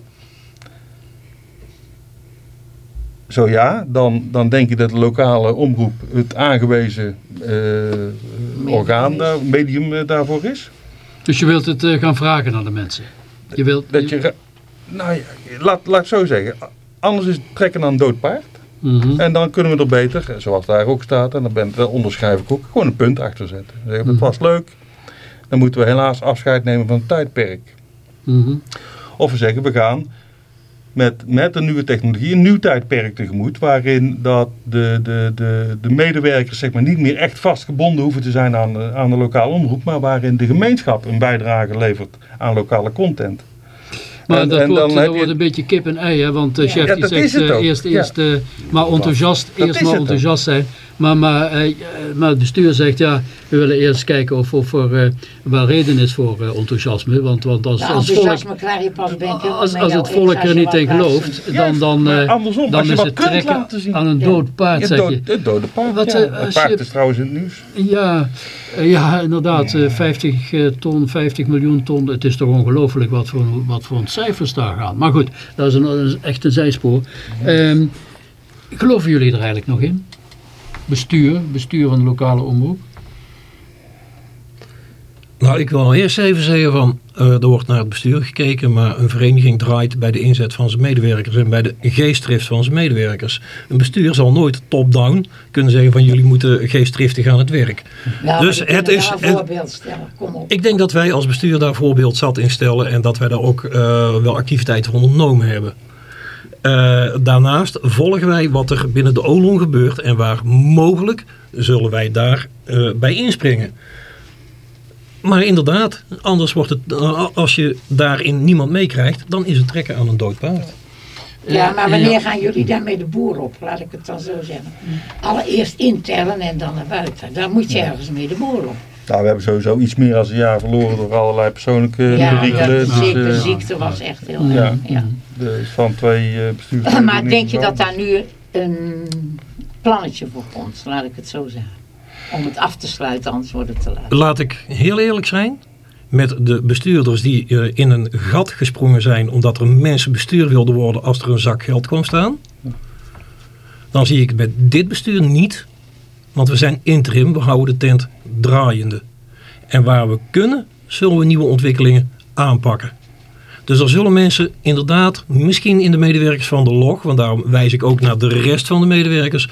Zo ja, dan, dan denk ik dat de lokale omroep het aangewezen eh, orgaan, daar, medium daarvoor is. Dus je wilt het eh, gaan vragen aan de mensen. Je wilt, Dat je, nou ja, laat, laat ik zo zeggen, anders is het trekken aan een dood paard. Mhm. En dan kunnen we er beter, zoals daar ook staat, en dan ben, daar onderschrijf ik ook, gewoon een punt achter zetten. Zeggen, dat Mhm. was leuk, dan moeten we helaas afscheid nemen van het tijdperk. Mhm. Of we zeggen, we gaan met, met de nieuwe technologie een nieuw tijdperk tegemoet. Waarin dat de, de, de, de medewerkers zeg maar, niet meer echt vastgebonden hoeven te zijn aan, de- aan de lokale omroep. Maar waarin de gemeenschap een bijdrage levert aan lokale content. Maar En- dat, en wordt, dan dat heb je- wordt een beetje kip en ei, hè? want de Ja. chef Ja, die zegt eh, eerst, eerst eh, maar enthousiast, eerst maar enthousiast zijn. Maar, maar, eh, eh, maar het bestuur zegt ja, we willen eerst kijken of, of er eh, wel reden is voor enthousiasme. Want, want als, Nou, als, volk, krijg je pas, als, het volk er niet in gelooft, dan, dan, eh, andersom, dan is het trekken aan een dood paard, Het, zeg je. het dode paard, Wat, ja. eh, Het paard is trouwens in het nieuws. Ja, ja inderdaad. eh, 50 eh, ton, 50 miljoen ton. Het is toch ongelooflijk wat voor, wat voor cijfers daar gaan. Maar goed, dat is, een, echt een zijspoor. Ehm, geloven jullie er eigenlijk nog in? Bestuur, bestuur van de lokale omroep. Nou, ik wil eerst even zeggen van, eh, er wordt naar het bestuur gekeken, maar een vereniging draait bij de inzet van zijn medewerkers en bij de geestdrift van zijn medewerkers. Een bestuur zal nooit top-down kunnen zeggen van jullie moeten geestdriftig aan het werk. Nou, Dus het is- een voorbeeld stellen, kom op. Ik denk dat wij als bestuur daar voorbeeld zat in stellen en dat wij daar ook eh, wel activiteiten van ondernomen hebben. Eh, daarnaast volgen wij wat er binnen de OLON gebeurt en waar mogelijk zullen wij daar eh, bij inspringen. Maar inderdaad, anders wordt het, eh, als je daarin niemand meekrijgt, dan is het trekken aan een dood paard. Ja, maar wanneer gaan jullie daarmee de boer op? Laat ik het dan zo zeggen. Allereerst intern en dan naar buiten. Daar moet je ergens mee de boer op. Nou, we hebben sowieso iets meer dan een jaar verloren door allerlei persoonlijke Ja, perikelen. de Dus, ziekte, eh, ziekte was echt heel Ja. erg. Ja. de, van twee uh, bestuurders. Maar denk je dat daar nu een plannetje voor komt? Laat ik het zo zeggen. Om het af te sluiten, anders wordt het te laat. Laat ik heel eerlijk zijn. Met de bestuurders die eh, in een gat gesprongen zijn omdat er mensen bestuur wilden worden als er een zak geld kwam staan. Dan zie ik met dit bestuur niet. Want we zijn interim, we houden de tent draaiende. En waar we kunnen, zullen we nieuwe ontwikkelingen aanpakken. Dus er zullen mensen inderdaad, misschien in de medewerkers van de log, want daarom wijs ik ook naar de rest van de medewerkers.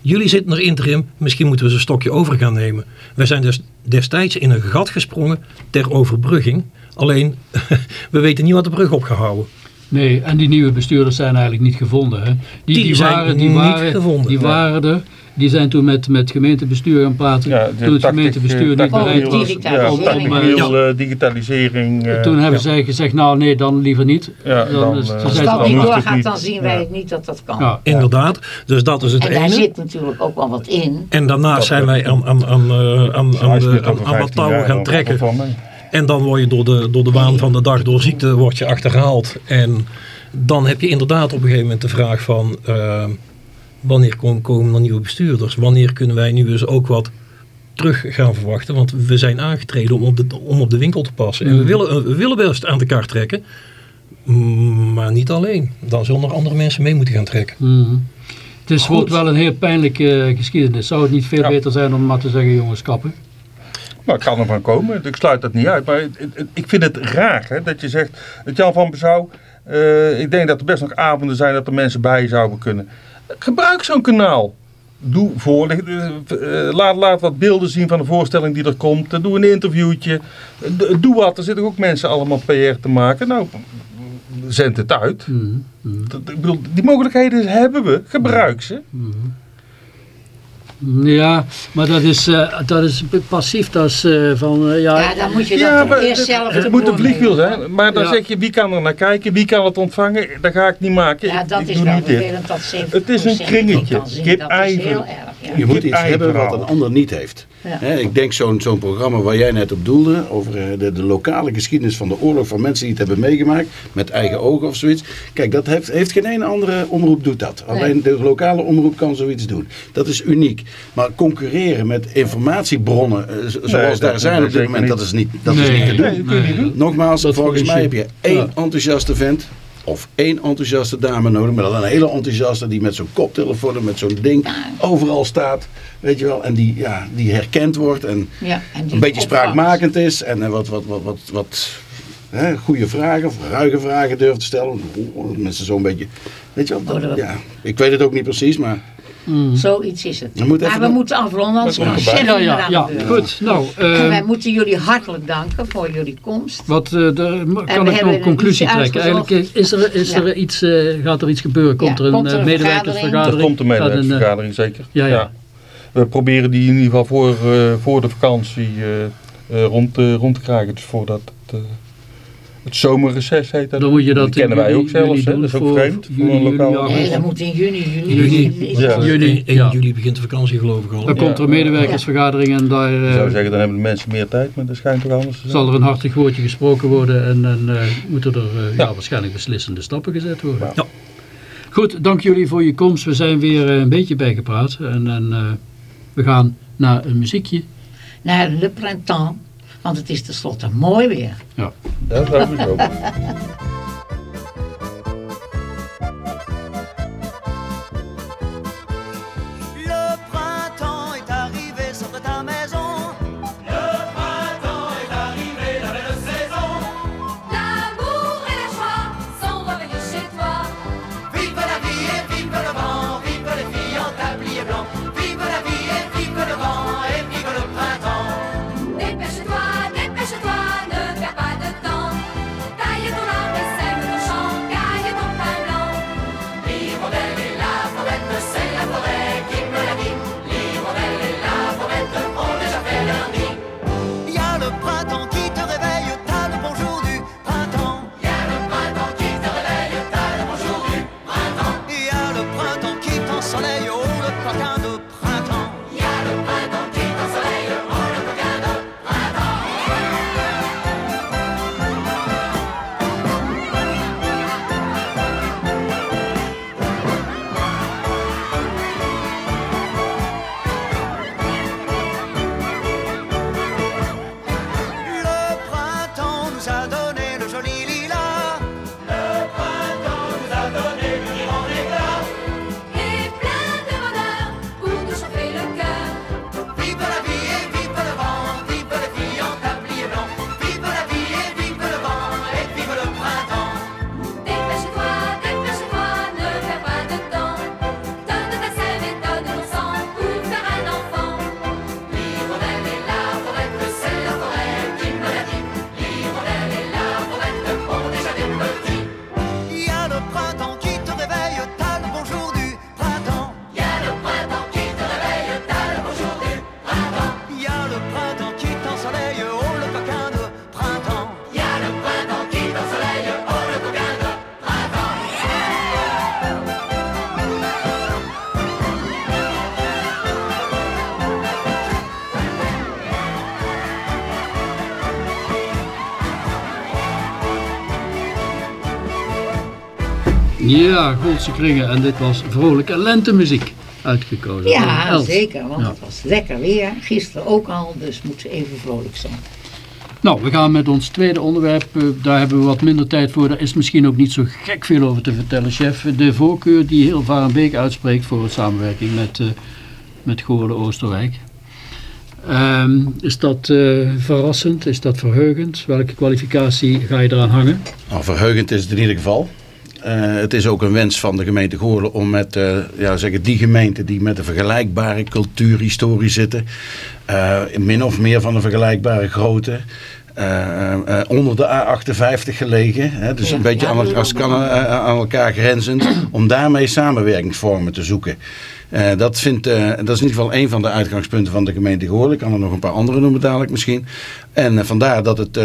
Jullie zitten er interim, misschien moeten we ze een stokje over gaan nemen. Wij zijn dus destijds in een gat gesprongen ter overbrugging. Alleen, we weten niet wat de brug opgehouden. Nee, en die nieuwe bestuurders zijn eigenlijk niet gevonden. Hè? Die zijn die niet waren, gevonden. Die waren er. Die zijn toen met, met gemeentebestuur gaan praten. Ja, toen het gemeentebestuur niet bereid was. digitalisering. Ja, om, eh, digitalisering. eh, Toen hebben Ja. zij gezegd, nou nee, dan liever niet. ja, dan dan, eh, ze Als dat dan niet doorgaat, niet. dan zien Ja. wij niet dat dat kan. Ja. Inderdaad, dus dat is het En daar ene. zit natuurlijk ook wel wat in. En daarnaast zijn wij aan, aan, aan, eh, aan, aan, wat 15 touwen gaan trekken. En dan word je door de, door de waan van de dag, door ziekte, word je achterhaald. En dan heb je inderdaad op een gegeven moment de vraag van... wanneer kom- komen er nieuwe bestuurders? Wanneer kunnen wij nu eens ook wat terug gaan verwachten? Want we zijn aangetreden om op de, om op de winkel te passen. En we willen, eh, we willen best aan de kaart trekken. mm, Maar niet alleen. Dan zullen er andere mensen mee moeten gaan trekken. Mhm. Het is, Goed. wordt wel een heel pijnlijke eh, geschiedenis. Zou het niet veel Ja. beter zijn om maar te zeggen, jongens, kappen? Maar het kan ervan komen. Ik sluit dat niet uit. Maar het- het- ik vind het raar hè, dat je zegt... Dat Jan van Bezouw... eh, ik denk dat er best nog avonden zijn dat er mensen bij zouden kunnen. Gebruik zo'n kanaal. Doe voorlicht, eh, eh, laat, laat wat beelden zien van de voorstelling die er komt. Eh, Doe een interviewtje. Doe wat. Er zitten ook mensen allemaal PR te maken. Nou, zend het uit. Mhm. Mhm. Ik bedoel, die mogelijkheden hebben we. Gebruik ze. Mhm. Ja, maar dat is, eh, dat is passief. Dat is eh, van, eh, ja, Ja, dan moet je dat Ja, eerst het, zelf het moet een vliegwiel zijn. Maar dan Ja. zeg je, wie kan er naar kijken? Wie kan het ontvangen? Dat ga ik niet maken. Ja, Ik- dat ik is doe wel niet dit. vervelend dat 70% Het is een kringetje. kan zien. Kip Dat is ei heel erg. Je moet iets hebben wat een ander niet heeft. Ik denk zo'n zo'n programma waar jij net op doelde, over eh, de, de lokale geschiedenis van de oorlog van mensen die het hebben meegemaakt, met eigen ogen of zoiets. Kijk, dat heeft, heeft geen ene andere omroep doet dat. Alleen de lokale omroep kan zoiets doen. Dat is uniek. Maar concurreren met informatiebronnen eh, zoals dat- daar zijn op dit moment, niet. dat is niet, dat Nee. is niet te doen. Nogmaals, Dat volgens mij heb je één Ja. enthousiaste vent of één enthousiaste dame nodig, maar dan een hele enthousiaste die met zo'n koptelefoon en met zo'n ding overal staat, weet je wel, en die, ja, die herkend wordt en Ja, en die een beetje spraakmakend is en eh, wat, wat, wat, wat, wat hè, goede vragen of ruige vragen durft te stellen. Oh, Mensen zo'n beetje, weet je wel, Oh, dat- ja, ik weet het ook niet precies, maar Zoiets is het. Maar even we nog- moeten afronden, anders kan ja, ja, goed. Nou, En eh, wij moeten jullie hartelijk danken voor jullie komst. wat, eh, daar kan ik nog een conclusie trekken. Eigenlijk is er, is er iets, eh, gaat er iets gebeuren? Komt Ja, er een, komt er eh, een medewerkersvergadering? Er komt een medewerkersvergadering, zeker. ja, ja. We proberen die in ieder geval voor, eh, voor de vakantie eh, eh, rond, rond te krijgen. Dus voordat het, het zomerreces heet dat. Dan moet je dat Die kennen wij juli- ook zelfs, juli hè. dat is ook voor vreemd. Voor juli, een juli, lokaal. Nee, dat moet in juni. Juni, Juni. Ja. het. Juni. 1, 1 ja. juli begint de vakantie geloof ik al. Dan komt er een medewerkersvergadering en daar Ik eh, zou zeggen, dan hebben de mensen meer tijd, maar dat schijnt toch anders te zijn. zal er een hartig woordje gesproken worden en dan eh, moeten er eh, ja. Ja. waarschijnlijk beslissende stappen gezet worden. Ja. Ja. Goed, dank jullie voor je komst. We zijn weer eh, een beetje bijgepraat en, en eh, we gaan naar een muziekje. Naar Le Printemps, want het is tenslotte mooi weer. Dat zou ik ook. Ja, Goldse Kringen en dit was vrolijke lentemuziek uitgekozen. Ja, zeker, want Ja. het was lekker weer. Gisteren ook al, dus moeten we even vrolijk zijn. Nou, we gaan met ons tweede onderwerp. eh, daar hebben we wat minder tijd voor. Daar is misschien ook niet zo gek veel over te vertellen, chef. De voorkeur die heel Varenbeek uitspreekt voor het samenwerking met, eh met Goorlen Oosterwijk. Ehm, is dat eh, verrassend? Is dat verheugend? Welke kwalificatie ga je eraan hangen? Nou, verheugend is het in ieder geval. Eh, het is ook een wens van de gemeente Goorlen om met eh, ja, zeggen, die gemeenten die met een vergelijkbare cultuurhistorie zitten, eh, min of meer van een vergelijkbare grootte, onder de A58 gelegen, hè, dus Ja, een beetje ja, aan, als kan, aan elkaar grenzend, om daarmee samenwerkingsvormen te zoeken. Dat, vindt, dat is in ieder geval een van de uitgangspunten van de gemeente Goorlen. Ik kan er nog een paar andere noemen dadelijk misschien. En vandaar dat het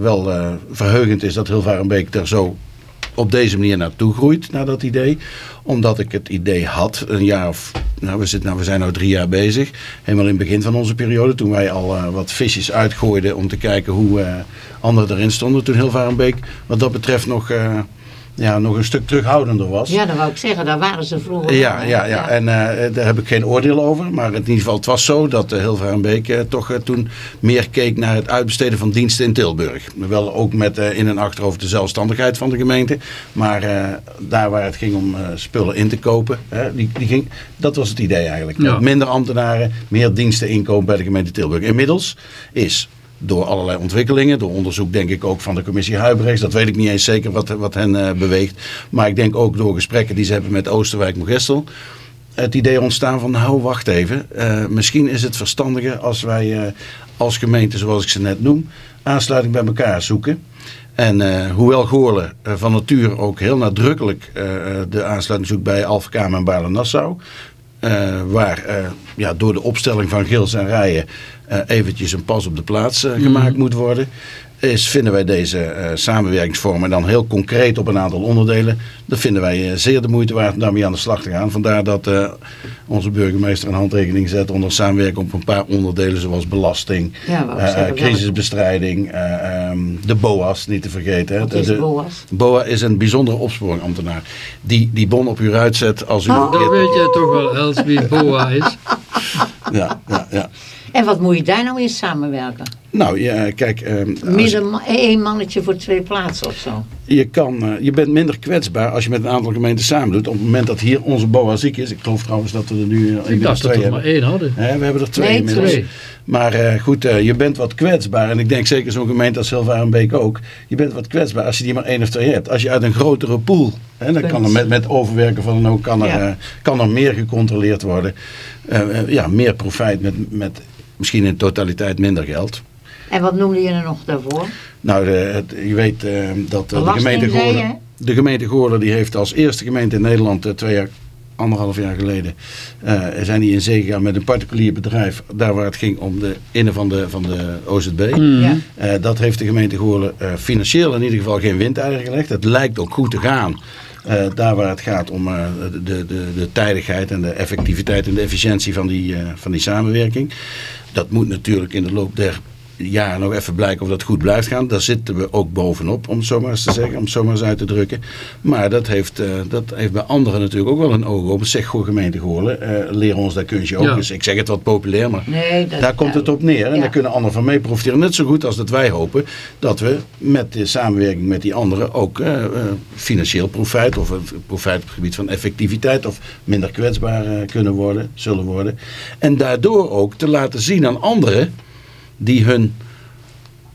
wel verheugend is dat Hilvarenbeek er zo op deze manier naartoe groeit, naar dat idee. Omdat ik het idee had, een jaar of... Nou, we, zitten, nou, we zijn nu drie jaar bezig. Helemaal in het begin van onze periode. Toen wij al eh, wat visjes uitgooiden om te kijken hoe eh, anderen erin stonden. Toen Hilvarenbeek wat dat betreft nog, eh, ja, nog een stuk terughoudender was. Ja, dat wou ik zeggen, daar waren ze vroeger. Ja, ja, ja. en eh, daar heb ik geen oordeel over. Maar in ieder geval, het was zo dat uh, Hilvarenbeek eh, toch eh, toen meer keek naar het uitbesteden van diensten in Tilburg. Wel ook met eh, in en achterhoofd de zelfstandigheid van de gemeente. Maar eh, daar waar het ging om eh, spullen in te kopen, hè, die, die ging, dat was het idee eigenlijk. Ja. Minder ambtenaren, meer diensten inkopen bij de gemeente Tilburg. Inmiddels is door allerlei ontwikkelingen, door onderzoek denk ik ook van de commissie Huibrechts, dat weet ik niet eens zeker wat, wat hen eh, beweegt. Maar ik denk ook door gesprekken die ze hebben met Oosterwijk Mogestel, het idee ontstaan van nou wacht even, eh, misschien is het verstandiger als wij eh, als gemeente zoals ik ze net noem, aansluiting bij elkaar zoeken. En hoewel Goorlen eh, van nature ook heel nadrukkelijk de aansluiting zoekt bij Alphenkamer en Baarle-Nassau. Eh, waar eh, ja, door de opstelling van Gils en Rijen eh, eventjes een pas op de plaats eh, gemaakt moet worden. Is, vinden wij deze eh, samenwerkingsvorm en dan heel concreet op een aantal onderdelen. Dat vinden wij eh, zeer de moeite waard om daarmee aan de slag te gaan. Vandaar dat eh, onze burgemeester een handtekening zet onder samenwerking op een paar onderdelen zoals belasting, Ja, eh, eh, crisisbestrijding, eh, ehm, de BOA's niet te vergeten. hè. Wat is De- BOA's? BOA is een bijzondere opsporingambtenaar die die bon op u uitzet als u Oh. keer... weet jij toch wel, Els, wie BOA is. Ja, ja, ja. En wat moet je daar nou in samenwerken? Nou, ja, kijk, ehm, Midden, één mannetje voor twee plaatsen of zo. je, kan, eh, je bent minder kwetsbaar als je met een aantal gemeenten samen doet. Op het moment dat hier onze BOA ziek is. Ik geloof trouwens dat we er nu eh, Ik inmiddels dacht dat twee we er maar hebben. één hadden. Hè, we hebben er twee Nee, inmiddels. twee. Maar eh, goed, je bent wat kwetsbaar. En ik denk zeker zo'n gemeente als Hilvarenbeek ook. Je bent wat kwetsbaar als je die maar één of twee hebt. Als je uit een grotere pool, hè, dan kan er met, met overwerken van dan ook, kan er, Ja. kan er meer gecontroleerd worden. Ja, meer profijt met, met misschien in totaliteit minder geld. En wat noemde je er nog daarvoor? Nou, de, het- je weet eh, dat eh, de gemeente Goorlen... De gemeente Goorlen die heeft als eerste gemeente in Nederland eh, twee jaar, anderhalf jaar geleden... eh, zijn die in zee gegaan met een particulier bedrijf. Daar waar het ging om de innen van de, van de OZB. Ja. Eh, dat heeft de gemeente Goorlen eh, financieel in ieder geval geen windeieren gelegd. Het lijkt ook goed te gaan. eh, daar waar het gaat om eh, de, de, de, de tijdigheid en de effectiviteit en de efficiëntie van die, eh, van die samenwerking. Dat moet natuurlijk in de loop der jaren nog even blijken of dat goed blijft gaan. Daar zitten we ook bovenop, om het zo maar eens te zeggen, om het zo maar eens uit te drukken. Maar dat heeft, eh, dat heeft bij anderen natuurlijk ook wel een oog op. Zeg gewoon gemeente Goorlen, eh leren ons dat kunstje ook Ja. eens. Ik zeg het wat populair, maar Nee, dat, daar komt het op neer. En Ja. daar kunnen anderen van mee profiteren. Net zo goed als dat wij hopen dat we met de samenwerking met die anderen ook eh, financieel profijt of een profijt op het gebied van effectiviteit of minder kwetsbaar kunnen worden, zullen worden. En daardoor ook te laten zien aan anderen die hun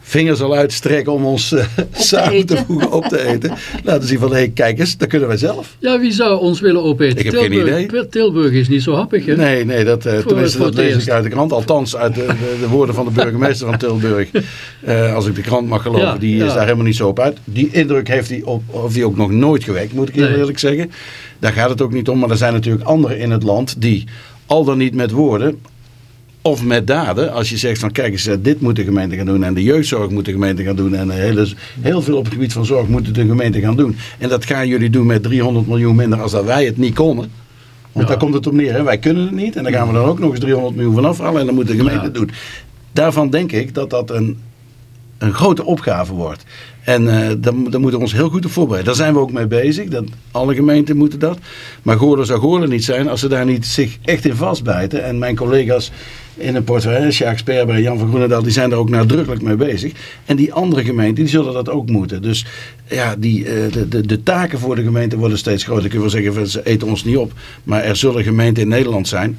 vingers al uitstrekken om ons eh, samen te voegen op te eten. Laten zien van, hé, kijk eens, dat kunnen wij zelf. Ja, wie zou ons willen opeten? Ik heb geen Tilburg, idee. Tilburg is niet zo happig, hè? Nee, nee, dat, eh, Voor- tenminste, dat lees ik uit de krant. Althans, uit de, de, de woorden van de burgemeester van Tilburg. Eh, als ik de krant mag geloven, Ja, die ja. is daar helemaal niet zo op uit. Die indruk heeft hij op, of die ook nog nooit gewekt, moet ik Nee. eerlijk zeggen. Daar gaat het ook niet om. Maar er zijn natuurlijk anderen in het land die, al dan niet met woorden, of met daden, als je zegt van kijk eens, eh, dit moet de gemeente gaan doen en de jeugdzorg moet de gemeente gaan doen en eh, hele, heel veel op het gebied van zorg moet de gemeente gaan doen. En dat gaan jullie doen met 300 miljoen minder als dat wij het niet konden. Want Ja. daar komt het op neer. Hè? Wij kunnen het niet en dan gaan we er ook nog eens 300 miljoen van afhalen en dan moet de gemeente Ja. het doen. Daarvan denk ik dat dat een, een grote opgave wordt. En eh daar, daar moeten we ons heel goed op voorbereiden. Daar zijn we ook mee bezig. Dat, alle gemeenten moeten dat. Maar Goorlen zou Goorlen niet zijn als ze daar niet zich echt in vastbijten. En mijn collega's in het portefeuille, Sjaak Sperber en Jan van Groenendaal, die zijn er ook nadrukkelijk mee bezig. En die andere gemeenten, die zullen dat ook moeten. Dus ja, die, eh, de, de, de taken voor de gemeente worden steeds groter. Ik wil zeggen, ze eten ons niet op. Maar er zullen gemeenten in Nederland zijn.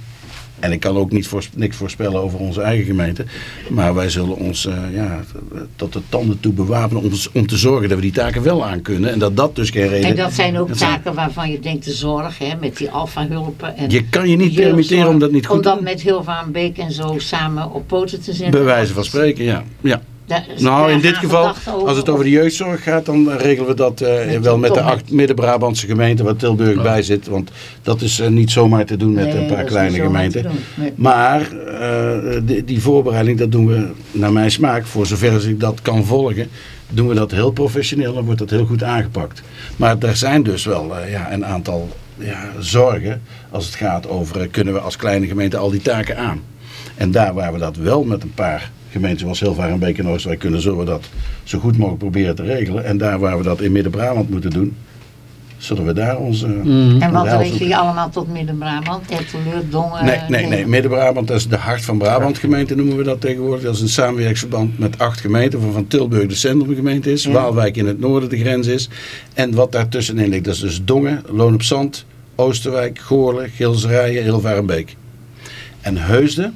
En ik kan ook niet niks voorspellen over onze eigen gemeente. Maar wij zullen ons eh, ja, tot de tanden toe bewapenen om, om te zorgen dat we die taken wel aan kunnen. En dat dat dus geen reden En dat zijn ook dat zijn- taken waarvan je denkt de zorg, hè, met die alfa-hulpen. en Je kan je niet permitteren om dat niet goed Om te dat doen. met Hilvaanbeek en zo samen op poten te zetten. Bij wijze van spreken, ja. ja. Nou, daar in dit gaan geval, als het over de jeugdzorg gaat, dan eh, regelen we dat eh, Met wel met de acht Midden-Brabantse gemeenten waar Tilburg bij zit. Want dat is eh, niet zomaar te doen met Nee, een paar kleine gemeenten. Maar eh, die, die voorbereiding, dat doen we naar mijn smaak, voor zover ik dat kan volgen, doen we dat heel professioneel en wordt dat heel goed aangepakt. Maar er zijn dus wel eh, ja, een aantal ja, zorgen als het gaat over eh, kunnen we als kleine gemeente al die taken aan. En daar waar we dat wel met een paar gemeenten zoals Hilvarenbeek en Oostenrijk kunnen, zullen we dat zo goed mogelijk proberen te regelen. En daar waar we dat in Midden-Brabant moeten doen, zullen we daar onze... Mhm. En wat van- je allemaal tot Midden-Brabant? Etteleur, Dongen? Nee, nee, nee. Midden-Brabant, dat is de hart van Brabant gemeente noemen we dat tegenwoordig. Dat is een samenwerksverband met acht gemeenten, waarvan Tilburg de centrumgemeente is, Ja. Waalwijk in het noorden de grens is. En wat daartussenin ligt, dat is dus Dongen, Loon op Zand, Oosterwijk, Goorle, Gilserijen, Hilvarenbeek. En Heusden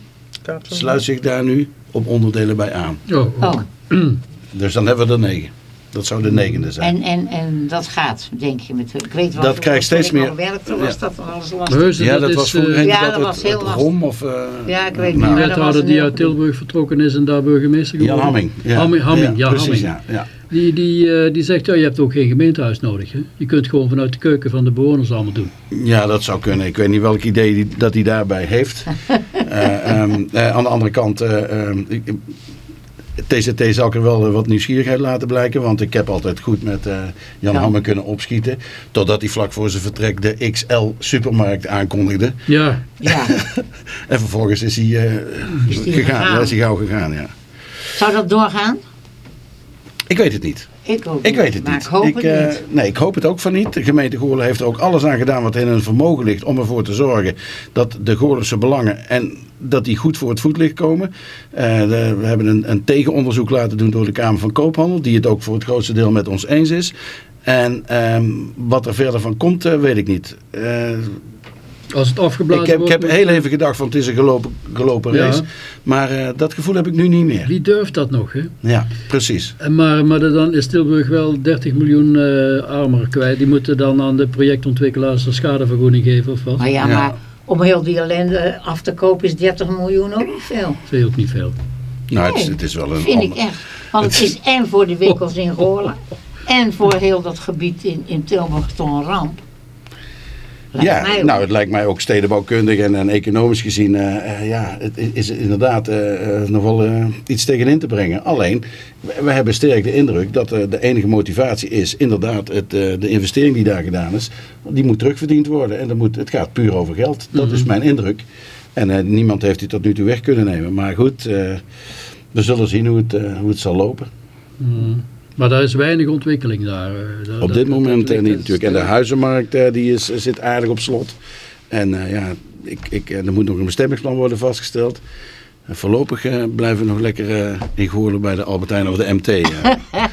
sluit zich daar nu op onderdelen bij aan. Oh, oh. Dus dan hebben we er negen. Dat zou de negende zijn. en, en, en dat gaat, denk je. Met, ik weet wel, Dat krijgt steeds meer- werkte, was Ja. dat alles lastig. Ja, dat, was vroeger eh, Ja, dat was het, heel lastig. Rom of... eh, Ja, ik weet nou, niet, dat wethouder die uit Tilburg vertrokken is en daar burgemeester Jan geworden. Hamming. Ja. Hamming, Hamming, ja, precies, Hamming. ja. Die, die, eh, die zegt, ja, je hebt ook geen gemeentehuis nodig. Hè? Je kunt gewoon vanuit de keuken van de bewoners allemaal doen. Ja, dat zou kunnen. Ik weet niet welk idee die, dat hij daarbij heeft. Eh, ehm, eh, aan de andere kant, eh, ehm, ik- TZT zal ik er wel wat nieuwsgierigheid laten blijken. Want ik heb altijd goed met eh, Jan Ja. Hammer kunnen opschieten. Totdat hij vlak voor zijn vertrek de XL supermarkt aankondigde. Ja, Ja, En vervolgens is hij, eh, Is gegaan. gegaan? Ja, is hij gauw gegaan, ja. zou dat doorgaan? Ik weet het niet. Ik ook Ik niet, weet het maar niet. ik hoop het eh, niet. Nee, ik hoop het ook van niet. De gemeente Goorlen heeft er ook alles aan gedaan wat in hun vermogen ligt om ervoor te zorgen dat de Goorlense belangen en dat die goed voor het voetlicht komen. Eh, de- we hebben een, een tegenonderzoek laten doen door de Kamer van Koophandel, die het ook voor het grootste deel met ons eens is. En ehm, wat er verder van komt, eh, weet ik niet. Als het afgeblazen ik heb, ik wordt... heb heel even gedacht van het is een gelopen, gelopen Ja. race. Maar eh, dat gevoel heb ik nu niet meer. Wie durft dat nog, hè? Ja, precies. En Maar, maar dan is Tilburg wel 30 miljoen eh armer kwijt. Die moeten dan aan de projectontwikkelaars een schadevergoeding geven of wat? Maar ja, Ja. maar om heel die ellende af te kopen is 30 miljoen ook niet veel. Dat is ook niet veel. Nou, het, is, Nee, het is wel een Vind ik echt. Want het is en voor de winkels in Goorlen en voor heel dat gebied in, in Tilburg toch een ramp. Ja, mij nou het lijkt mij ook stedenbouwkundig en, en economisch gezien, eh, ja, het is- inderdaad eh, nog wel iets tegenin te brengen. Alleen, we, hebben sterk de indruk dat de enige motivatie is inderdaad het, de investering die daar gedaan is, die moet terugverdiend worden. En dat moet, het gaat puur over geld. Dat is mijn indruk. En niemand heeft die tot nu toe weg kunnen nemen. Maar goed, we zullen zien hoe het, hoe het zal lopen. Mm. Maar daar is weinig ontwikkeling daar. eh, Op dit dat moment eh, niet natuurlijk. En de huizenmarkt eh, die is, zit aardig op slot. En eh, ja, ik, ik, er moet nog een bestemmingsplan worden vastgesteld. En voorlopig eh, blijven we nog lekker eh in Goorlen bij de Albertijn of de MT. eh.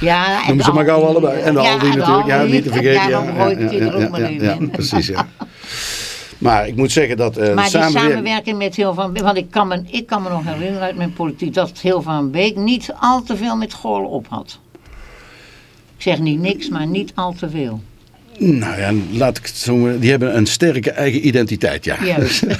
Ja, en Noem de ze maar gauw allebei. En de ja, Aldi de natuurlijk. Ja, niet te vergeten. Daarom ja, ja, het er ja, ook maar ja, in. ja, hè. precies, ja. Maar ik moet zeggen dat eh Maar die samenwerking... samenwerking met heel van want ik kan, me, ik kan me nog herinneren uit mijn politiek dat heel van Beek niet al te veel met Goorlen op had. Ik zeg niet niks, maar niet al te veel. Nou ja, laat ik het zo maar- Die hebben een sterke eigen identiteit, ja. Juist.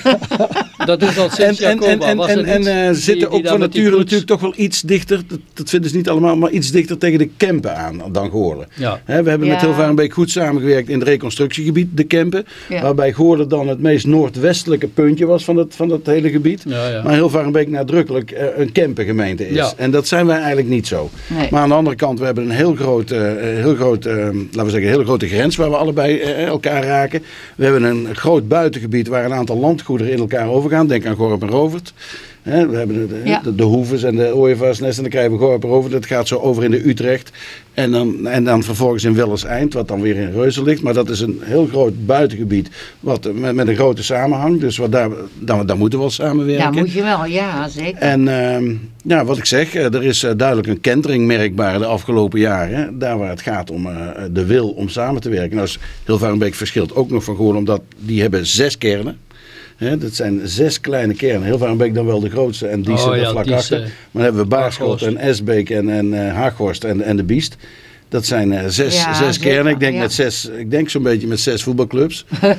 Dat is al En, sinds en, en, Jacoba. en, Was en, eh, die- zitten die ook van nature natuurlijk toch wel iets dichter, dat, dat vinden ze niet allemaal, maar iets dichter tegen de Kempen aan dan Goorlen. Ja. Hè, we hebben met Ja. Hilvarenbeek goed samengewerkt in het reconstructiegebied, de Kempen. Ja. Waarbij Goorlen dan het meest noordwestelijke puntje was van het, van het hele gebied. Ja, ja. Maar Hilvarenbeek nadrukkelijk eh, een Kempengemeente is. Ja. En dat zijn wij eigenlijk niet zo. Nee. Maar aan de andere kant, we hebben een heel groot, eh, heel groot laten we zeggen, een hele grote grens we allebei eh, elkaar raken. We hebben een groot buitengebied waar een aantal landgoederen in elkaar overgaan. Denk aan Gorp en Rovert. Hè, we hebben de, de, Ja. de, de Hoeves en de Ooievaarsnest en dan krijgen we Gorp en Rovert. Dat gaat zo over in de Utrecht. En dan, en dan vervolgens in Wellers Eind, wat dan weer in Reuzen ligt. Maar dat is een heel groot buitengebied wat, eh, met, met een grote samenhang. Dus wat daar, daar, daar moeten we wel samenwerken. Ja, moet je wel, ja, zeker. En ehm, ja, wat ik zeg, eh, er is eh, duidelijk een kentering merkbaar de afgelopen jaren. Daar waar het gaat om de wil om samen te werken. Nou is Hilvarenbeek verschilt ook nog van Goorlen, omdat die hebben zes kernen. Hè, dat zijn zes kleine kernen. Hilvarenbeek dan wel de grootste en Diezen Oh er ja, vlak achter. Maar dan hebben we Baarschot en Esbeek en, en eh, Haaghorst en, en de Biest. Dat zijn eh, zes, Ja, zes kernen. Ik denk, ja. met zes, ik denk zo'n beetje met zes voetbalclubs.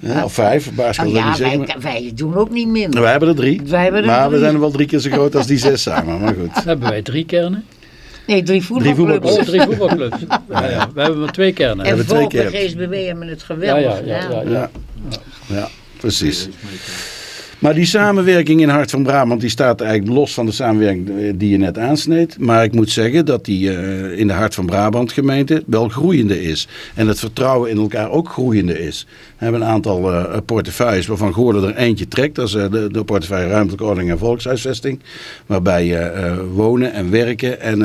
Ja, of vijf, basketbal Oh, ik ja, wij, maar- wij doen ook niet minder. Wij hebben er drie. Wij hebben er maar we drie. zijn er wel drie keer zo groot als die zes samen. Maar goed. Hebben wij drie kernen? Nee, drie voetbalclubs. voetbalclubs. Oh, drie voetbalclubs. Ja, ja. We hebben maar twee kernen. En hebben twee Volk en keer. GSBW hebben het Ja, geweldig ja, ja, Ja, ja precies. Maar die samenwerking in Hart van Brabant die staat eigenlijk los van de samenwerking eh, die je net aansneed. Maar ik moet zeggen dat die eh, in de Hart van Brabant gemeente wel groeiende is. En het vertrouwen in elkaar ook groeiende is. We hebben een aantal eh, portefeuilles waarvan Goorlen er eentje trekt. Dat is de, de portefeuille Ruimtelijke Ordening en Volkshuisvesting. Waarbij wonen en werken en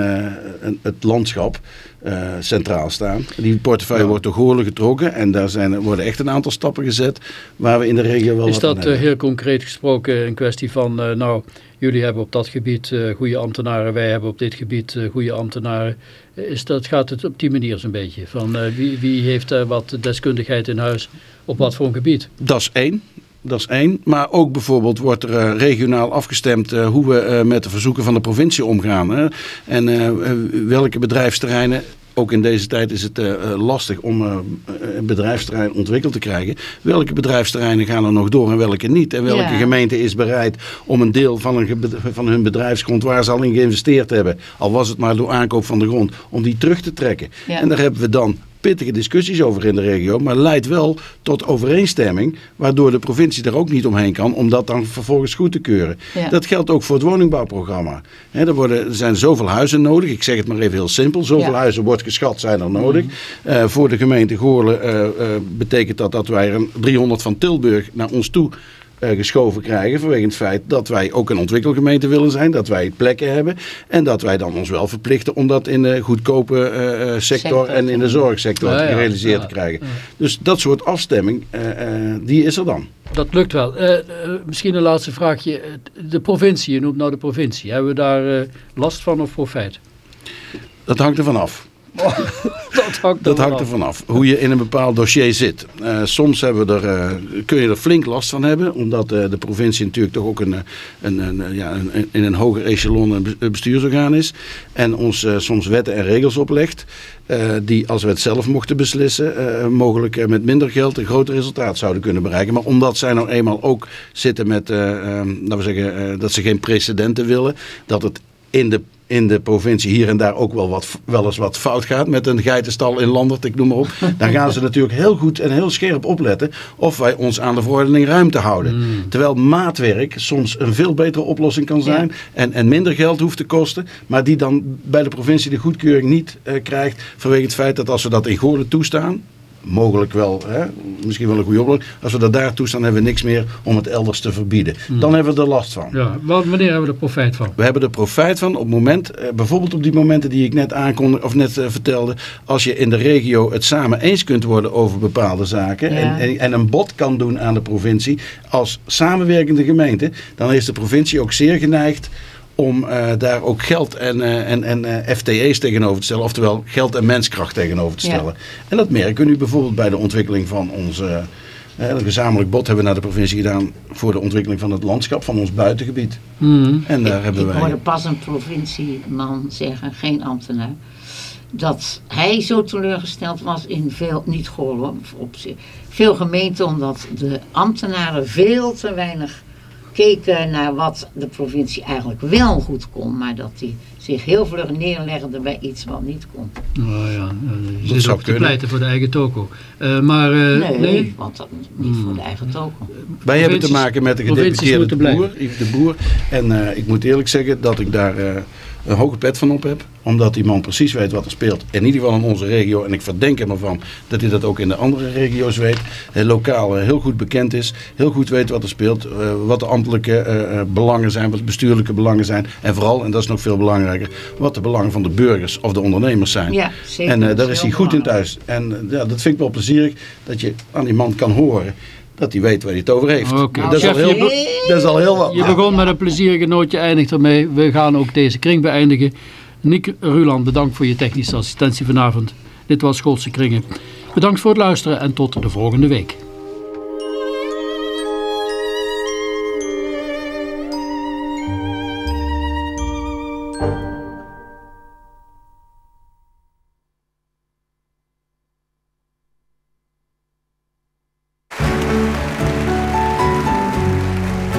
en het landschap eh, centraal staan. Die portefeuille wordt door Goorlen getrokken. En daar zijn, worden echt een aantal stappen gezet waar we in de regio wel Is dat eh, heel concreet gesproken een kwestie van, eh, nou, jullie hebben op dat gebied eh, goede ambtenaren, wij hebben op dit gebied goede ambtenaren. Is dat, gaat het op die manier zo'n beetje? Van wie, wie heeft er wat deskundigheid in huis op wat voor een gebied? Dat is één. Dat is één. Maar ook bijvoorbeeld wordt er eh, regionaal afgestemd eh, hoe we eh, met de verzoeken van de provincie omgaan. En welke bedrijfsterreinen. Ook in deze tijd is het lastig om een bedrijfsterrein ontwikkeld te krijgen. Welke bedrijfsterreinen gaan er nog door en welke niet? En welke Ja. gemeente is bereid om een deel van, een van hun bedrijfsgrond waar ze al in geïnvesteerd hebben, al was het maar door aankoop van de grond, om die terug te trekken? Ja. En daar hebben we dan pittige discussies over in de regio, maar leidt wel tot overeenstemming, waardoor de provincie er ook niet omheen kan om dat dan vervolgens goed te keuren. Ja. Dat geldt ook voor het woningbouwprogramma. Er, worden, er zijn zoveel huizen nodig, ik zeg het maar even heel simpel, zoveel Ja. huizen wordt geschat zijn er nodig. Eh, voor de gemeente Goorlen eh, eh, betekent dat dat wij er een 300 van Tilburg naar ons toe eh, geschoven krijgen. Vanwege het feit dat wij ook een ontwikkelgemeente willen zijn. Dat wij plekken hebben. En dat wij dan ons wel verplichten om dat in de goedkope eh, eh, sector, Sector en in de zorgsector Ja, gerealiseerd Ja. te krijgen. Dus dat soort afstemming, die is er dan. Dat lukt wel. Misschien een laatste vraagje. De provincie, je noemt nou de provincie. Hebben we daar last van of profijt? Dat hangt ervan af. Dat hangt, Dat ervan hangt af. ervan af. Hoe je in een bepaald dossier zit. Eh, soms hebben we er, eh, kun je er flink last van hebben. Omdat eh, de provincie natuurlijk toch ook een, een, een, ja, een, in een hoger echelon een be- bestuursorgaan is. En ons soms wetten en regels oplegt. die als we het zelf mochten beslissen. mogelijk met minder geld een groter resultaat zouden kunnen bereiken. Maar omdat zij nou eenmaal ook zitten met. eh, eh, laten we zeggen dat ze geen precedenten willen. Dat het in de in de provincie hier en daar ook wel, wat, wel eens wat fout gaat met een geitenstal in Landert, ik noem maar op. Dan gaan ze natuurlijk heel goed en heel scherp opletten of wij ons aan de verordening ruimte houden. Terwijl maatwerk soms een veel betere oplossing kan zijn en, en minder geld hoeft te kosten, maar die dan bij de provincie de goedkeuring niet eh, krijgt vanwege het feit dat als we dat in Goorlen toestaan, mogelijk wel, hè, misschien wel een goede oplossing, als we dat daar toestaan hebben we niks meer om het elders te verbieden. Dan hebben we er last van. Ja, wa- wanneer hebben we er profijt van? We hebben er profijt van op het moment, eh, bijvoorbeeld op die momenten die ik net aankondigde of net eh, vertelde, als je in de regio het samen eens kunt worden over bepaalde zaken Ja. en, en, en een bod kan doen aan de provincie als samenwerkende gemeente, dan is de provincie ook zeer geneigd om eh, daar ook geld en, eh, en, en eh, FTE's tegenover te stellen, oftewel geld en menskracht tegenover te Ja. stellen. En dat merken we nu bijvoorbeeld bij de ontwikkeling van onze. een gezamenlijk bod hebben we naar de provincie gedaan voor de ontwikkeling van het landschap van ons buitengebied. Hmm. En daar hebben Ik wij. hoorde pas een provincieman zeggen, geen ambtenaar, dat hij zo teleurgesteld was in veel, niet op zich, veel gemeenten, omdat de ambtenaren veel te weinig keken naar wat de provincie eigenlijk wel goed kon, maar dat die zich heel vlug neerlegden bij iets wat niet kon. Nou ja, eh, je zit zou ook te pleiten voor de eigen toko. Eh, maar eh, Nee, nee, want dat niet voor de eigen toko. Wij hebben te maken met de gedeputeerde boer, Yves de Boer. En eh, ik moet eerlijk zeggen dat ik daar eh, een hoge pet van op heb. Omdat die man precies weet wat er speelt. In ieder geval in onze regio. En ik verdenk hem ervan dat hij dat ook in de andere regio's weet. Hij lokaal eh, heel goed bekend is. Heel goed weet wat er speelt. eh, wat de ambtelijke eh, eh, belangen zijn. Wat de bestuurlijke belangen zijn. En vooral, en dat is nog veel belangrijker. Wat de belangen van de burgers of de ondernemers zijn. Ja, zeker. En eh, daar is is hij goed in thuis. En eh, ja, dat vind ik wel plezierig. Dat je aan die man kan horen. Dat hij weet waar hij het over heeft. Oké. Dat, is al heel, je dat is al heel wat. je begon met een plezierige nootje, eindigt ermee. We gaan ook deze kring beëindigen. Nick Ruland, bedankt voor je technische assistentie vanavond. Dit was Schoolse Kringen. Bedankt voor het luisteren en tot de volgende week.